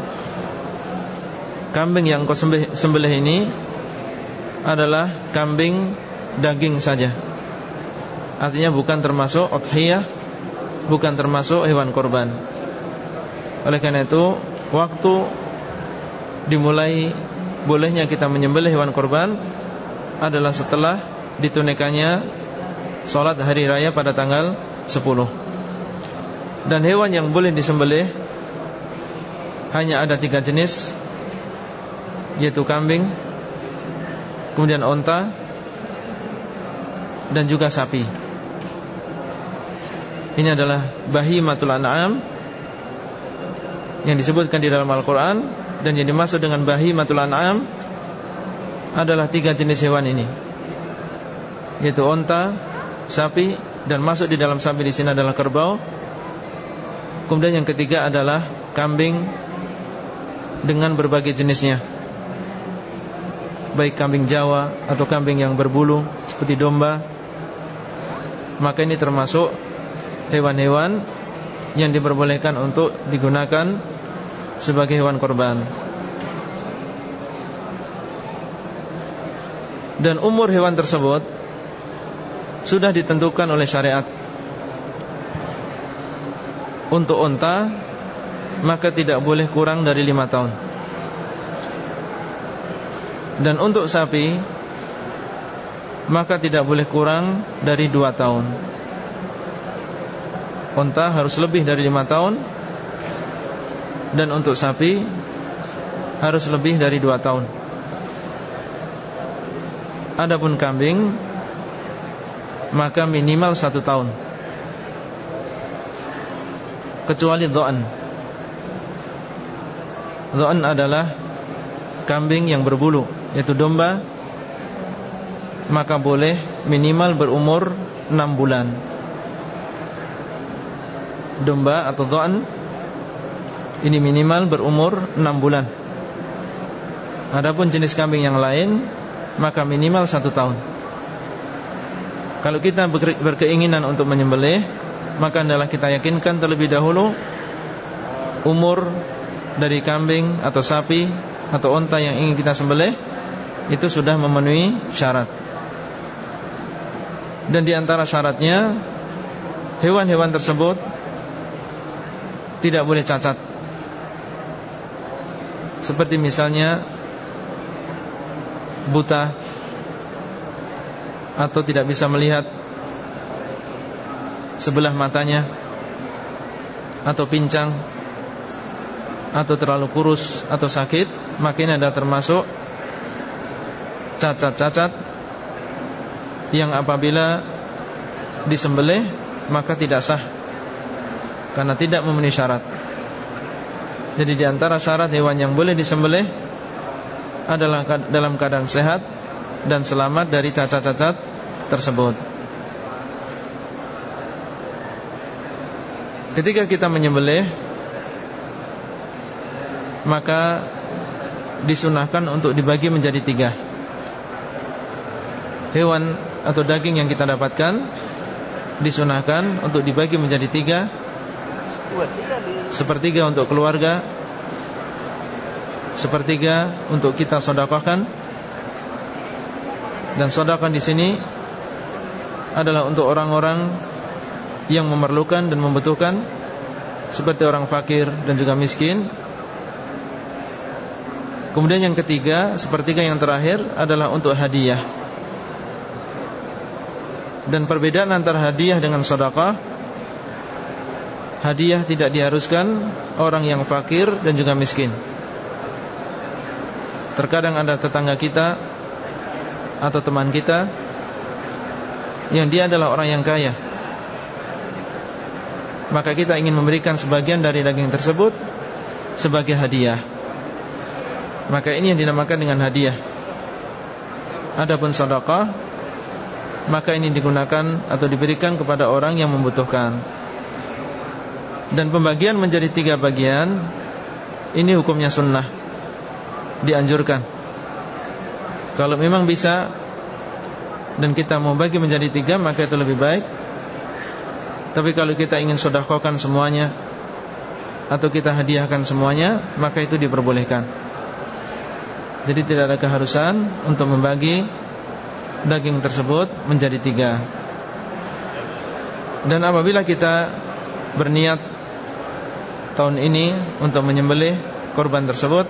Kambing yang kau sembelih ini Adalah kambing daging saja. Artinya bukan termasuk othiyah Bukan termasuk hewan korban Oleh karena itu Waktu dimulai Bolehnya kita menyembelih hewan korban Adalah setelah ditunaikannya Sholat hari raya pada tanggal 10 Dan hewan yang boleh disembelih Hanya ada tiga jenis Yaitu kambing Kemudian onta Dan juga sapi ini adalah bahimatul an'am yang disebutkan di dalam Al-Qur'an dan yang dimaksud dengan bahimatul an'am adalah tiga jenis hewan ini. Yaitu onta, sapi dan masuk di dalam sapi di sini adalah kerbau. Kemudian yang ketiga adalah kambing dengan berbagai jenisnya. Baik kambing Jawa atau kambing yang berbulu seperti domba. Maka ini termasuk hewan-hewan yang diperbolehkan untuk digunakan sebagai hewan korban. Dan umur hewan tersebut sudah ditentukan oleh syariat. Untuk unta maka tidak boleh kurang dari lima tahun. Dan untuk sapi maka tidak boleh kurang dari dua tahun. Unta harus lebih dari lima tahun. Dan untuk sapi Harus lebih dari dua tahun. Adapun kambing Maka minimal satu tahun. Kecuali do'an Do'an adalah Kambing yang berbulu Yaitu domba Maka boleh minimal berumur enam bulan domba atau doan ini minimal berumur 6 bulan. Adapun jenis kambing yang lain maka minimal satu tahun. Kalau kita berkeinginan untuk menyembelih maka adalah kita yakinkan terlebih dahulu umur dari kambing atau sapi atau onta yang ingin kita sembelih itu sudah memenuhi syarat. Dan di antara syaratnya hewan-hewan tersebut tidak boleh cacat Seperti misalnya Buta Atau tidak bisa melihat Sebelah matanya Atau pincang Atau terlalu kurus Atau sakit Maka ada termasuk Cacat-cacat Yang apabila Disembelih Maka tidak sah karena tidak memenuhi syarat. Jadi di antara syarat hewan yang boleh disembelih adalah dalam keadaan sehat dan selamat dari cacat-cacat tersebut. Ketika kita menyembelih maka disunahkan untuk dibagi menjadi tiga. Hewan atau daging yang kita dapatkan Disunahkan untuk dibagi menjadi tiga. Sepertiga untuk keluarga. Sepertiga untuk kita sodakohkan Dan sodakan di sini Adalah untuk orang-orang Yang memerlukan dan membutuhkan Seperti orang fakir dan juga miskin Kemudian yang ketiga Sepertiga yang terakhir adalah untuk hadiah Dan perbedaan antara hadiah dengan sodakah hadiah tidak diharuskan orang yang fakir dan juga miskin. Terkadang ada tetangga kita atau teman kita yang dia adalah orang yang kaya. Maka kita ingin memberikan sebagian dari daging tersebut sebagai hadiah. Maka ini yang dinamakan dengan hadiah. Adapun sedekah maka ini digunakan atau diberikan kepada orang yang membutuhkan. Dan pembagian menjadi tiga bagian Ini hukumnya sunnah Dianjurkan Kalau memang bisa Dan kita mau bagi menjadi tiga Maka itu lebih baik Tapi kalau kita ingin sodakokan semuanya Atau kita hadiahkan semuanya Maka itu diperbolehkan Jadi tidak ada keharusan Untuk membagi Daging tersebut menjadi tiga Dan apabila kita Berniat Tahun ini Untuk menyembelih korban tersebut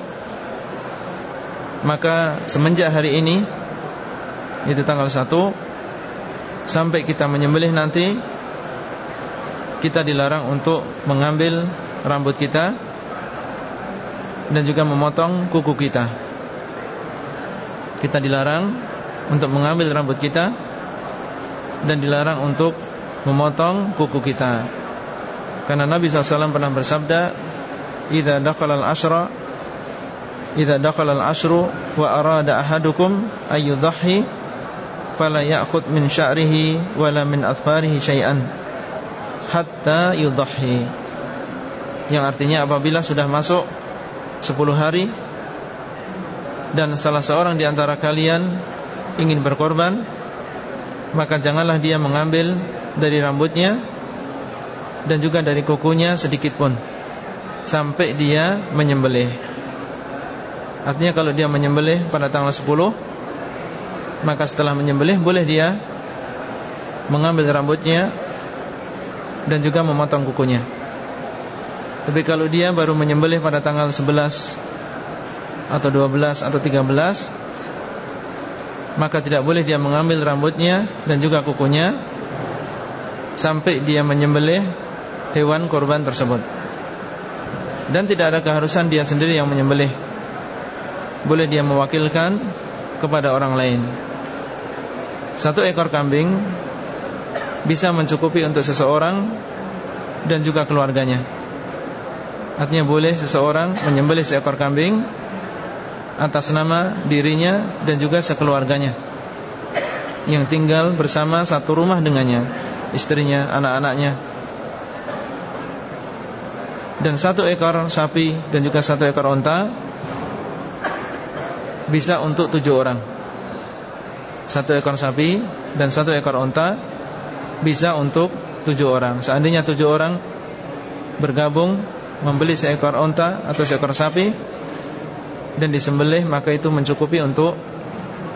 Maka semenjak hari ini Itu tanggal 1 Sampai kita menyembelih nanti kita dilarang untuk mengambil rambut kita dan juga memotong kuku kita. Kita dilarang untuk mengambil rambut kita dan dilarang untuk memotong kuku kita. Karena Nabi SAW pernah bersabda, "Idza dakhala al-ashra idza dakhala al-ashru wa arada ahadukum ayyudhhi fala ya'khudh min sya'rihi wala min athfarihi syai'an." hatta yudhahi Yang artinya apabila sudah masuk 10 hari Dan salah seorang di antara kalian Ingin berkorban Maka janganlah dia mengambil Dari rambutnya Dan juga dari kukunya sedikit pun Sampai dia menyembelih Artinya kalau dia menyembelih pada tanggal 10 Maka setelah menyembelih Boleh dia Mengambil rambutnya dan juga memotong kukunya. Tapi kalau dia baru menyembelih pada tanggal 11 atau 12 atau 13 maka tidak boleh dia mengambil rambutnya dan juga kukunya sampai dia menyembelih hewan korban tersebut. Dan tidak ada keharusan dia sendiri yang menyembelih. Boleh dia mewakilkan kepada orang lain. Satu ekor kambing bisa mencukupi untuk seseorang dan juga keluarganya. Artinya boleh seseorang menyembelih seekor kambing atas nama dirinya dan juga sekeluarganya yang tinggal bersama satu rumah dengannya, istrinya, anak-anaknya. Dan satu ekor sapi dan juga satu ekor onta bisa untuk tujuh orang. Satu ekor sapi dan satu ekor onta bisa untuk tujuh orang Seandainya tujuh orang bergabung Membeli seekor onta atau seekor sapi Dan disembelih Maka itu mencukupi untuk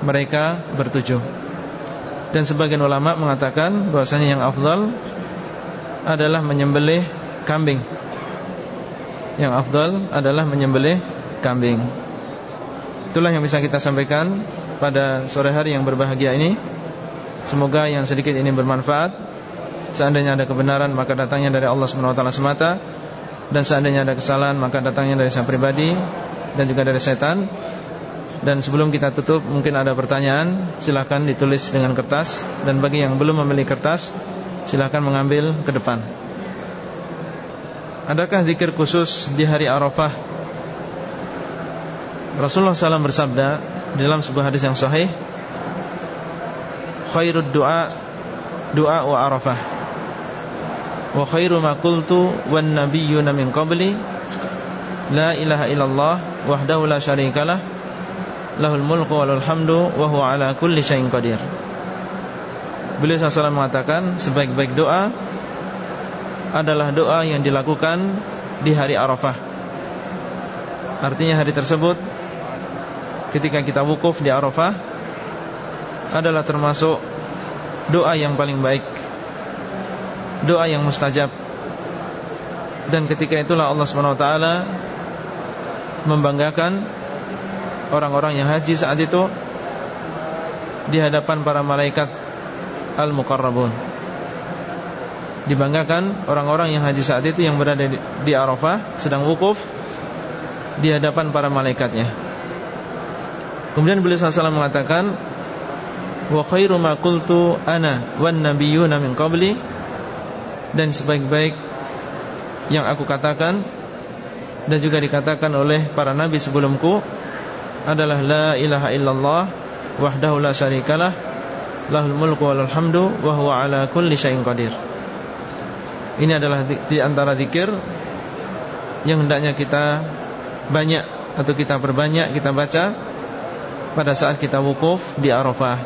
Mereka bertujuh. Dan sebagian ulama mengatakan bahwasanya yang afdal Adalah menyembelih kambing. Yang afdal adalah menyembelih kambing. Itulah yang bisa kita sampaikan Pada sore hari yang berbahagia ini. Semoga yang sedikit ini bermanfaat. Seandainya ada kebenaran maka datangnya dari Allah SWT semata Dan seandainya ada kesalahan maka datangnya dari saya pribadi Dan juga dari setan. Dan sebelum kita tutup mungkin ada pertanyaan Silahkan ditulis dengan kertas. Dan bagi yang belum memiliki kertas Silahkan mengambil ke depan. Adakah zikir khusus di hari Arafah? Rasulullah SAW bersabda Dalam sebuah hadis yang sahih khairud du'a du'a wa arafah wa khairu ma qultu wan nabiyyuna min qabli. La ilaha illallah wahdahu la syarikalah. Lahul mulku wa lahul hamdu wa huwa ala kulli syai'in qadir. Beliau SAW mengatakan sebaik-baik doa adalah doa yang dilakukan di hari Arafah. Artinya hari tersebut ketika kita wukuf di Arafah adalah termasuk doa yang paling baik Doa yang mustajab. Dan ketika itulah Allah SWT Membanggakan Orang-orang yang haji saat itu Di hadapan para malaikat Al-Muqarrabun. Dibanggakan orang-orang yang haji saat itu Yang berada di, Arafah Sedang wukuf Di hadapan para malaikatnya. Kemudian beliau SAW mengatakan wa khairu ma qultu ana wan nabiyyuna min qabli dan sebaik-baik yang aku katakan dan juga dikatakan oleh para nabi sebelumku adalah la ilaha illallah wahdahu la syarikalah lahul mulku walal hamdu wa huwa ala kulli syai'in qadir. Ini adalah di antara zikir yang hendaknya kita banyak atau kita perbanyak kita baca pada saat kita wukuf di Arafah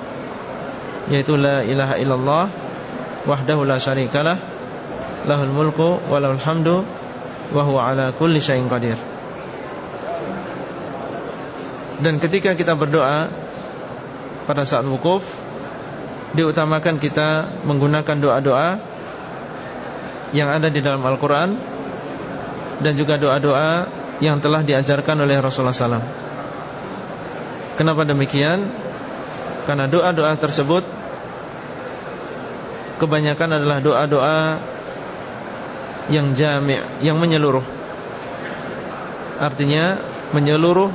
yaitu la ilaha illallah wahdahu la syarikalah lahul mulku wa lahul hamdu wa huwa ala kulli syai'in qadir. Dan ketika kita berdoa pada saat wukuf diutamakan kita menggunakan doa-doa yang ada di dalam Al-Qur'an dan juga doa-doa yang telah diajarkan oleh Rasulullah SAW. Kenapa demikian? Karena doa-doa tersebut kebanyakan adalah doa-doa yang jami' yang menyeluruh. Artinya menyeluruh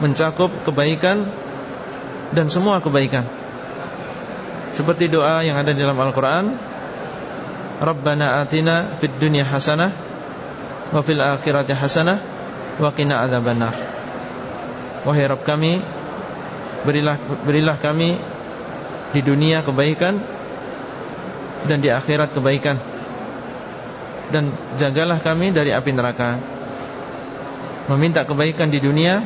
mencakup kebaikan dan semua kebaikan. Seperti doa yang ada di dalam Al-Qur'an, Rabbana atina fid dunya hasanah wa fil akhirati hasanah wa qina adzabannar. Wahai Rabb kami, berilah berilah kami di dunia kebaikan dan di akhirat kebaikan dan jagalah kami dari api neraka meminta kebaikan di dunia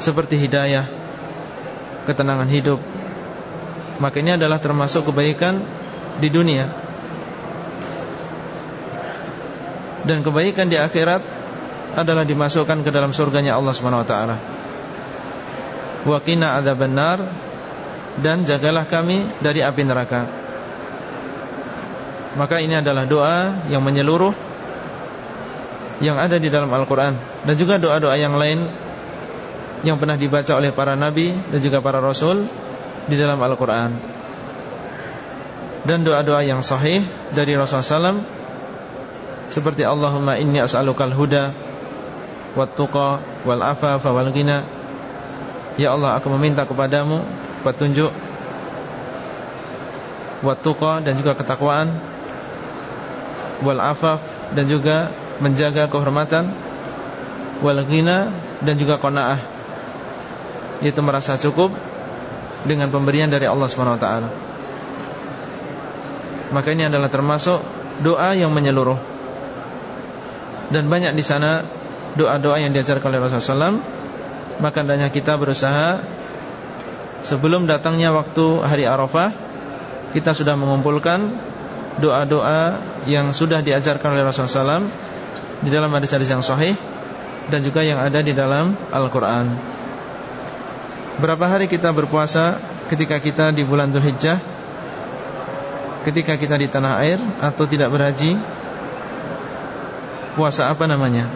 seperti hidayah ketenangan hidup maka ini adalah termasuk kebaikan di dunia dan kebaikan di akhirat adalah dimasukkan ke dalam surganya Allah Subhanahu wa taala. Wa qina adzabannar dan jagalah kami dari api neraka. Maka ini adalah doa yang menyeluruh yang ada di dalam Al-Qur'an dan juga doa-doa yang lain yang pernah dibaca oleh para nabi dan juga para rasul di dalam Al-Qur'an. Dan doa-doa yang sahih dari Rasulullah SAW seperti Allahumma inni as'alukal huda wat tuqa wal afafa wal ghina. Ya Allah, aku meminta kepadamu petunjuk Wattuqa dan juga ketakwaan Wal afaf dan juga menjaga kehormatan Wal ghina dan juga kona'ah Yaitu merasa cukup Dengan pemberian dari Allah SWT Maka ini adalah termasuk Doa yang menyeluruh. Dan banyak di sana Doa-doa yang diajarkan oleh Rasulullah SAW Maka hendaknya kita berusaha Sebelum datangnya waktu hari Arafah Kita sudah mengumpulkan Doa-doa yang sudah diajarkan oleh Rasulullah SAW Di dalam hadis-hadis yang sahih Dan juga yang ada di dalam Al-Quran. Berapa hari kita berpuasa Ketika kita di bulan Dhul Hijjah Ketika kita di tanah air Atau tidak berhaji? Puasa apa namanya?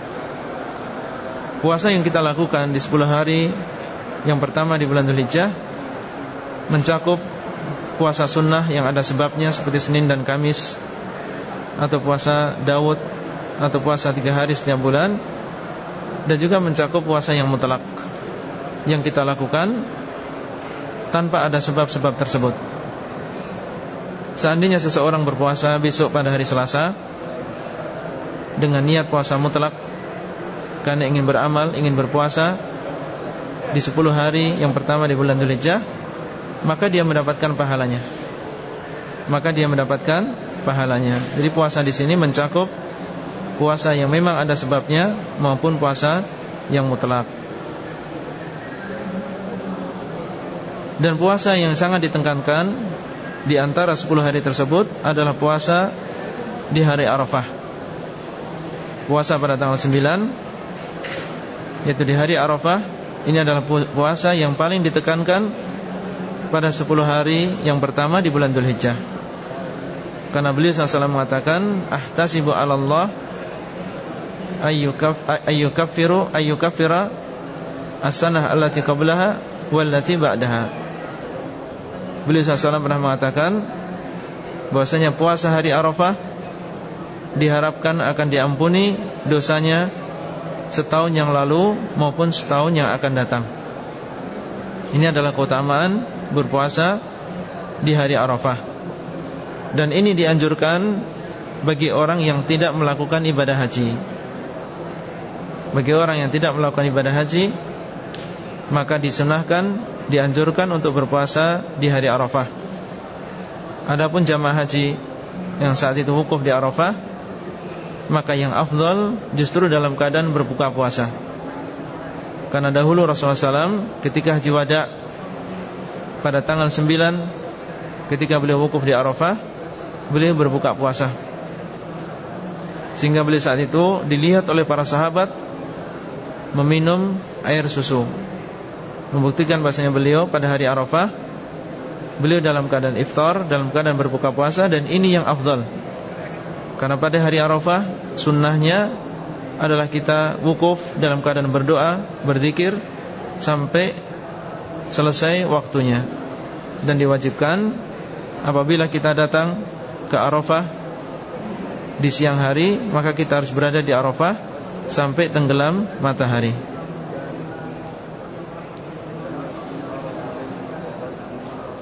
Puasa yang kita lakukan di 10 hari Yang pertama di bulan Dhul Hijjah mencakup puasa sunnah yang ada sebabnya seperti Senin dan Kamis atau puasa Daud atau puasa tiga hari setiap bulan dan juga mencakup puasa yang mutlak yang kita lakukan tanpa ada sebab-sebab tersebut. Seandainya seseorang berpuasa besok pada hari Selasa dengan niat puasa mutlak karena ingin beramal, ingin berpuasa di 10 hari yang pertama di bulan Dzulhijjah maka dia mendapatkan pahalanya. Maka dia mendapatkan pahalanya. Jadi puasa di sini mencakup puasa yang memang ada sebabnya maupun puasa yang mutlak. Dan puasa yang sangat ditekankan di antara 10 hari tersebut adalah puasa di hari Arafah. Puasa pada tanggal 9 yaitu di hari Arafah ini adalah puasa yang paling ditekankan pada 10 hari yang pertama di bulan Dhul Hijjah Karena beliau SAW mengatakan Ahtasibu ala Allah Ayyukaffiru Ayyukaffira As-sanah allati qablaha Wallati ba'daha. Beliau SAW pernah mengatakan bahwasanya puasa hari Arafah Diharapkan akan diampuni Dosanya Setahun yang lalu Maupun setahun yang akan datang Ini adalah keutamaan berpuasa di hari Arafah. Dan ini dianjurkan bagi orang yang tidak melakukan ibadah haji. Bagi orang yang tidak melakukan ibadah haji Maka disunahkan, dianjurkan untuk berpuasa di hari Arafah. Adapun jamaah haji yang saat itu wukuf di Arafah Maka yang afdol justru dalam keadaan berbuka puasa Karena dahulu Rasulullah SAW ketika haji wada' pada tanggal 9 ketika beliau wukuf di Arafah beliau berbuka puasa. Sehingga beliau saat itu dilihat oleh para sahabat Meminum air susu. Membuktikan bahasanya beliau pada hari Arafah Beliau dalam keadaan iftar Dalam keadaan berbuka puasa Dan ini yang afdal. Karena pada hari Arafah Sunnahnya adalah kita wukuf Dalam keadaan berdoa, berzikir Sampai selesai waktunya. Dan diwajibkan Apabila kita datang ke Arafah Di siang hari Maka kita harus berada di Arafah Sampai tenggelam matahari.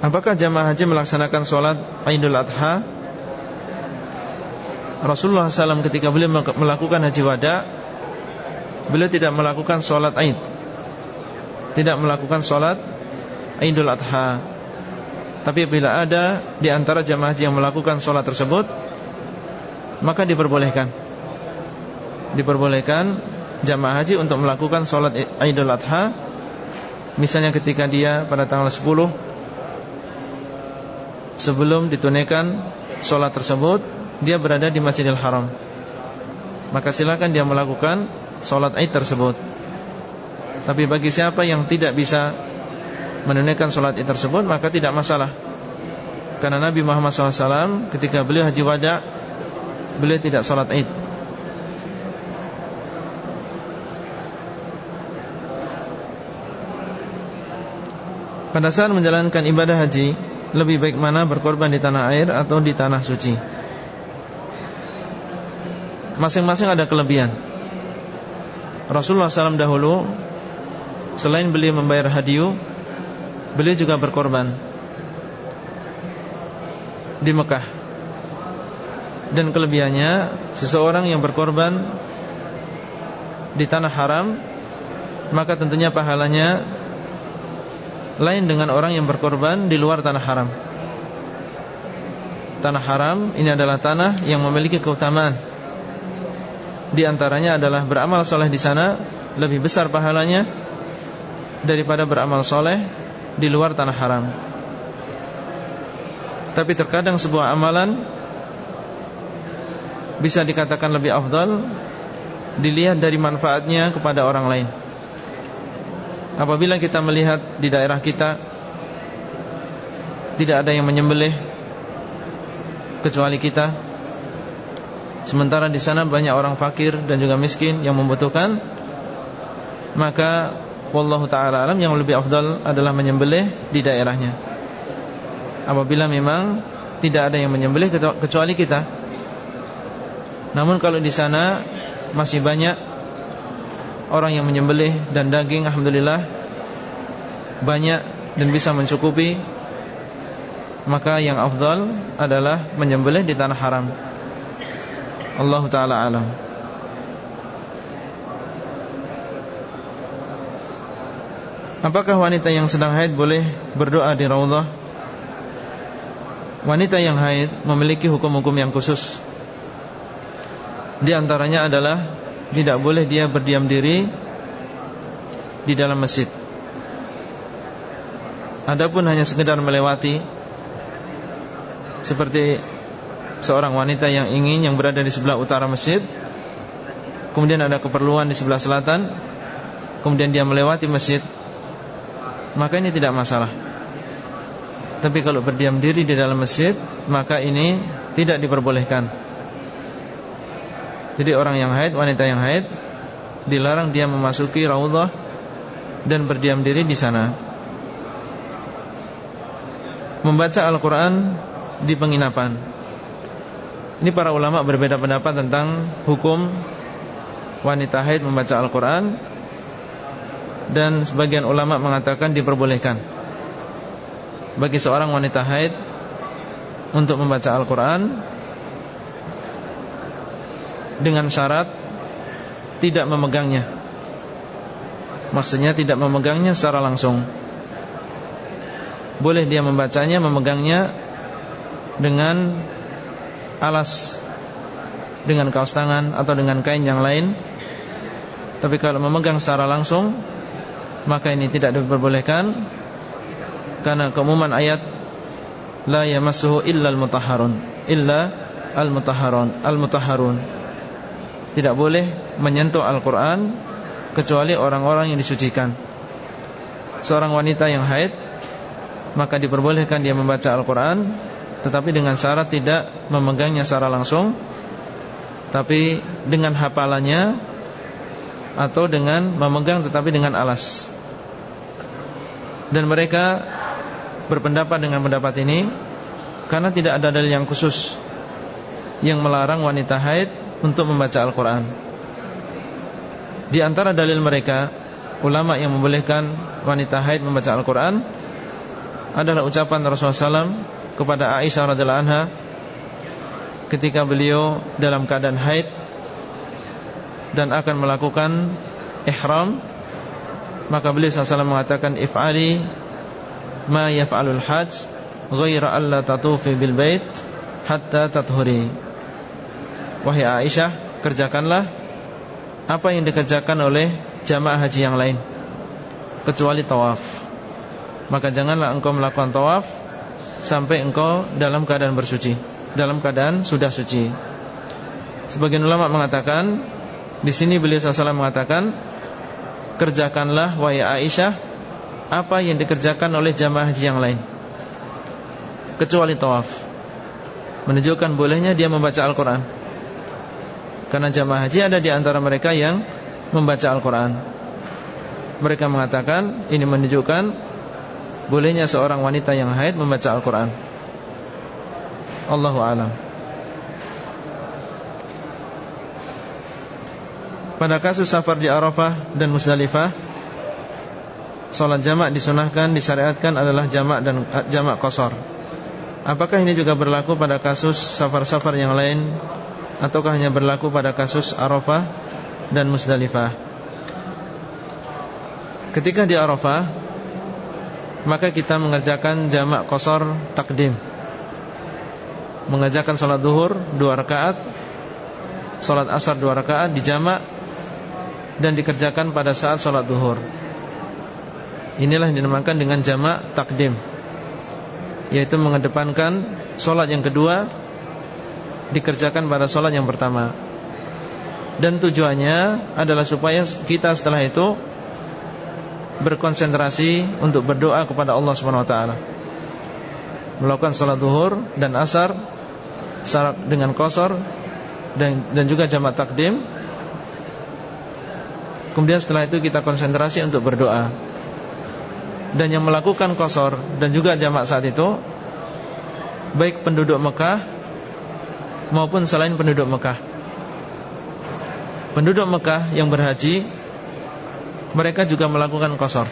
Apakah jamaah haji melaksanakan sholat Aidul Adha Rasulullah SAW ketika beliau melakukan haji wada Beliau tidak melakukan sholat Aid. Tidak melakukan sholat Aidul Adha. Tapi bila ada di antara jamaah haji yang melakukan sholat tersebut Maka diperbolehkan. Diperbolehkan jamaah haji untuk melakukan sholat Aidul Adha. Misalnya ketika dia pada tanggal 10 Sebelum ditunaikan sholat tersebut Dia berada di Masjidil Haram. Maka silakan dia melakukan sholat Aid tersebut. Tapi bagi siapa yang tidak bisa menunaikan sholat id tersebut maka tidak masalah. Karena Nabi Muhammad SAW ketika beliau haji wada beliau tidak sholat id. Pada saat menjalankan ibadah haji lebih baik mana berkorban di tanah air atau di tanah suci masing-masing ada kelebihan. Rasulullah SAW dahulu Selain beliau membayar hadiu Beliau juga berkorban Di Mekah. Dan kelebihannya Seseorang yang berkorban Di tanah haram Maka tentunya pahalanya Lain dengan orang yang berkorban Di luar tanah haram. Tanah haram Ini adalah tanah yang memiliki keutamaan Di antaranya adalah Beramal soleh di sana Lebih besar pahalanya Daripada beramal soleh di luar tanah haram. Tapi terkadang sebuah amalan Bisa dikatakan lebih afdal Dilihat dari manfaatnya kepada orang lain. Apabila kita melihat di daerah kita Tidak ada yang menyembelih Kecuali kita Sementara di sana banyak orang fakir dan juga miskin yang membutuhkan Maka Wallahu ta'ala alam Yang lebih afdal adalah menyembelih di daerahnya. Apabila memang Tidak ada yang menyembelih kecuali kita. Namun kalau di sana Masih banyak Orang yang menyembelih dan daging Alhamdulillah Banyak dan bisa mencukupi Maka yang afdal adalah Menyembelih di tanah haram Allah Ta'ala alam Apakah wanita yang sedang haid boleh berdoa di raudhah? Wanita yang haid memiliki hukum-hukum yang khusus. Di antaranya adalah tidak boleh dia berdiam diri di dalam masjid. Adapun hanya sekedar melewati seperti seorang wanita yang ingin yang berada di sebelah utara masjid, kemudian ada keperluan di sebelah selatan, kemudian dia melewati masjid maka ini tidak masalah. Tapi kalau berdiam diri di dalam masjid, maka ini tidak diperbolehkan. Jadi orang yang haid, wanita yang haid dilarang dia memasuki raudhah dan berdiam diri di sana. Membaca Al-Qur'an di penginapan. Ini para ulama berbeda pendapat tentang hukum wanita haid membaca Al-Qur'an dan sebagian ulama mengatakan diperbolehkan bagi seorang wanita haid untuk membaca Al-Quran dengan syarat tidak memegangnya. Maksudnya tidak memegangnya secara langsung. Boleh dia membacanya, memegangnya dengan alas dengan kaos tangan atau dengan kain yang lain. Tapi kalau memegang secara langsung maka ini tidak diperbolehkan karena keumuman ayat la yamassuhu illal mutahharun illa al-mutahharun al-mutahharun. Tidak boleh menyentuh Al-Qur'an kecuali orang-orang yang disucikan. Seorang wanita yang haid maka diperbolehkan dia membaca Al-Qur'an tetapi dengan syarat tidak memegangnya secara langsung tapi dengan hafalannya atau dengan memegang tetapi dengan alas. Dan mereka berpendapat dengan pendapat ini karena tidak ada dalil yang khusus yang melarang wanita haid untuk membaca Al-Quran. Di antara dalil mereka, ulama yang membolehkan wanita haid membaca Al-Quran adalah ucapan Rasulullah SAW kepada Aisyah radhiallahu anha ketika beliau dalam keadaan haid dan akan melakukan ihram maka beliau SAW mengatakan if'ali ma yaf'alul hajj ghaira alla tatufi bil bait hatta tathuri. Wahai Aisyah kerjakanlah apa yang dikerjakan oleh jamaah haji yang lain kecuali tawaf. Maka janganlah engkau melakukan tawaf sampai engkau dalam keadaan bersuci dalam keadaan sudah suci. Sebagian ulama mengatakan di sini beliau SAW mengatakan kerjakanlah wahai Aisyah apa yang dikerjakan oleh jamaah haji yang lain. Kecuali tawaf. Menunjukkan bolehnya dia membaca Al-Quran. Karena jamaah haji ada di antara mereka yang membaca Al-Quran. Mereka mengatakan ini menunjukkan bolehnya seorang wanita yang haid membaca Al-Quran? Allahu alam. Pada kasus safar di Arafah dan Musdalifah Salat jamak disunahkan, disyariatkan adalah jamak dan jamak kosor Apakah ini juga berlaku pada kasus safar-safar yang lain? Ataukah hanya berlaku pada kasus Arafah dan Musdalifah Ketika di Arafah Maka kita mengerjakan jamak kosor takdim Mengerjakan sholat duhur dua rakaat Sholat asar dua rakaat di jamak Dan dikerjakan pada saat sholat duhur Inilah yang dinamakan dengan jamak takdim yaitu mengedepankan solat yang kedua dikerjakan pada solat yang pertama. Dan tujuannya adalah supaya kita setelah itu berkonsentrasi untuk berdoa kepada Allah Subhanahu wa taala. Melakukan salat zuhur dan asar salat dengan kosor dan dan juga jamak takdim. Kemudian setelah itu kita konsentrasi untuk berdoa dan yang melakukan kosor dan juga jamak saat itu baik penduduk Mekah maupun selain penduduk Mekah. Penduduk Mekah yang berhaji mereka juga melakukan kosor.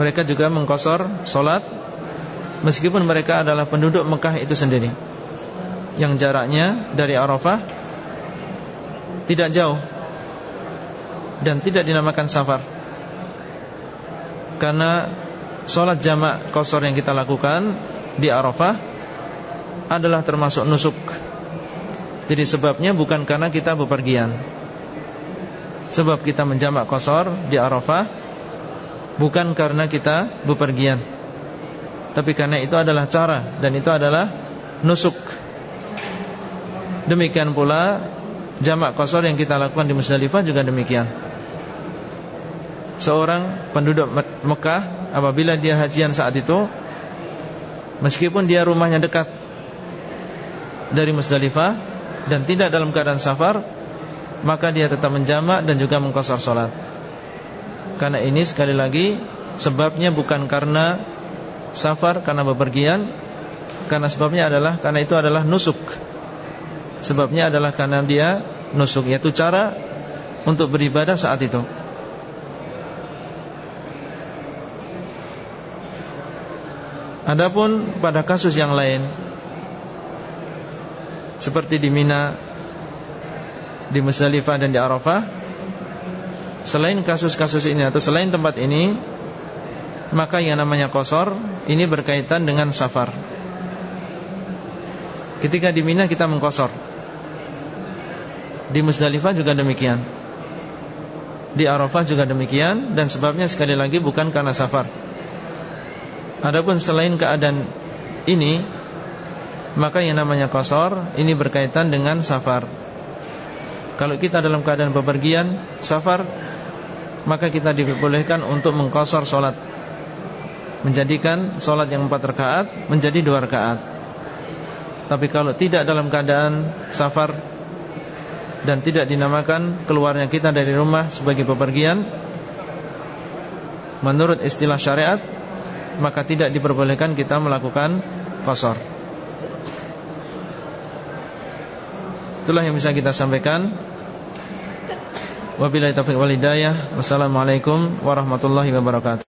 Mereka juga mengkosor solat meskipun mereka adalah penduduk Mekah itu sendiri. Yang jaraknya dari Arafah tidak jauh dan tidak dinamakan safar karena sholat jamak kosor yang kita lakukan di Arafah adalah termasuk nusuk. Jadi sebabnya bukan karena kita bepergian. Sebab kita menjamak kosor di Arafah bukan karena kita bepergian. Tapi karena itu adalah cara dan itu adalah nusuk. Demikian pula jamak kosor yang kita lakukan di Musdalifah juga demikian seorang penduduk Mekah apabila dia hajian saat itu meskipun dia rumahnya dekat dari Musdalifah dan tidak dalam keadaan safar maka dia tetap menjamak dan juga mengkosor solat karena ini sekali lagi sebabnya bukan karena safar karena bepergian karena sebabnya adalah karena itu adalah nusuk. Sebabnya adalah karena dia nusuk yaitu cara untuk beribadah saat itu. Adapun pada kasus yang lain Seperti di Mina Di Musdalifah dan di Arafah Selain kasus-kasus ini Atau selain tempat ini Maka yang namanya kosor Ini berkaitan dengan safar. Ketika di Mina kita mengkosor Di Musdalifah juga demikian. Di Arafah juga demikian Dan sebabnya sekali lagi bukan karena safar. Adapun selain keadaan ini Maka yang namanya kosor Ini berkaitan dengan safar Kalau kita dalam keadaan bepergian Safar Maka kita diperbolehkan untuk mengkosor sholat Menjadikan sholat yang empat rakaat Menjadi dua rakaat. Tapi kalau tidak dalam keadaan Safar Dan tidak dinamakan Keluarnya kita dari rumah sebagai bepergian Menurut istilah syariat Maka tidak diperbolehkan kita melakukan Kosor Itulah yang bisa kita sampaikan. Wabillahi taufiq walidayah Wassalamualaikum warahmatullahi wabarakatuh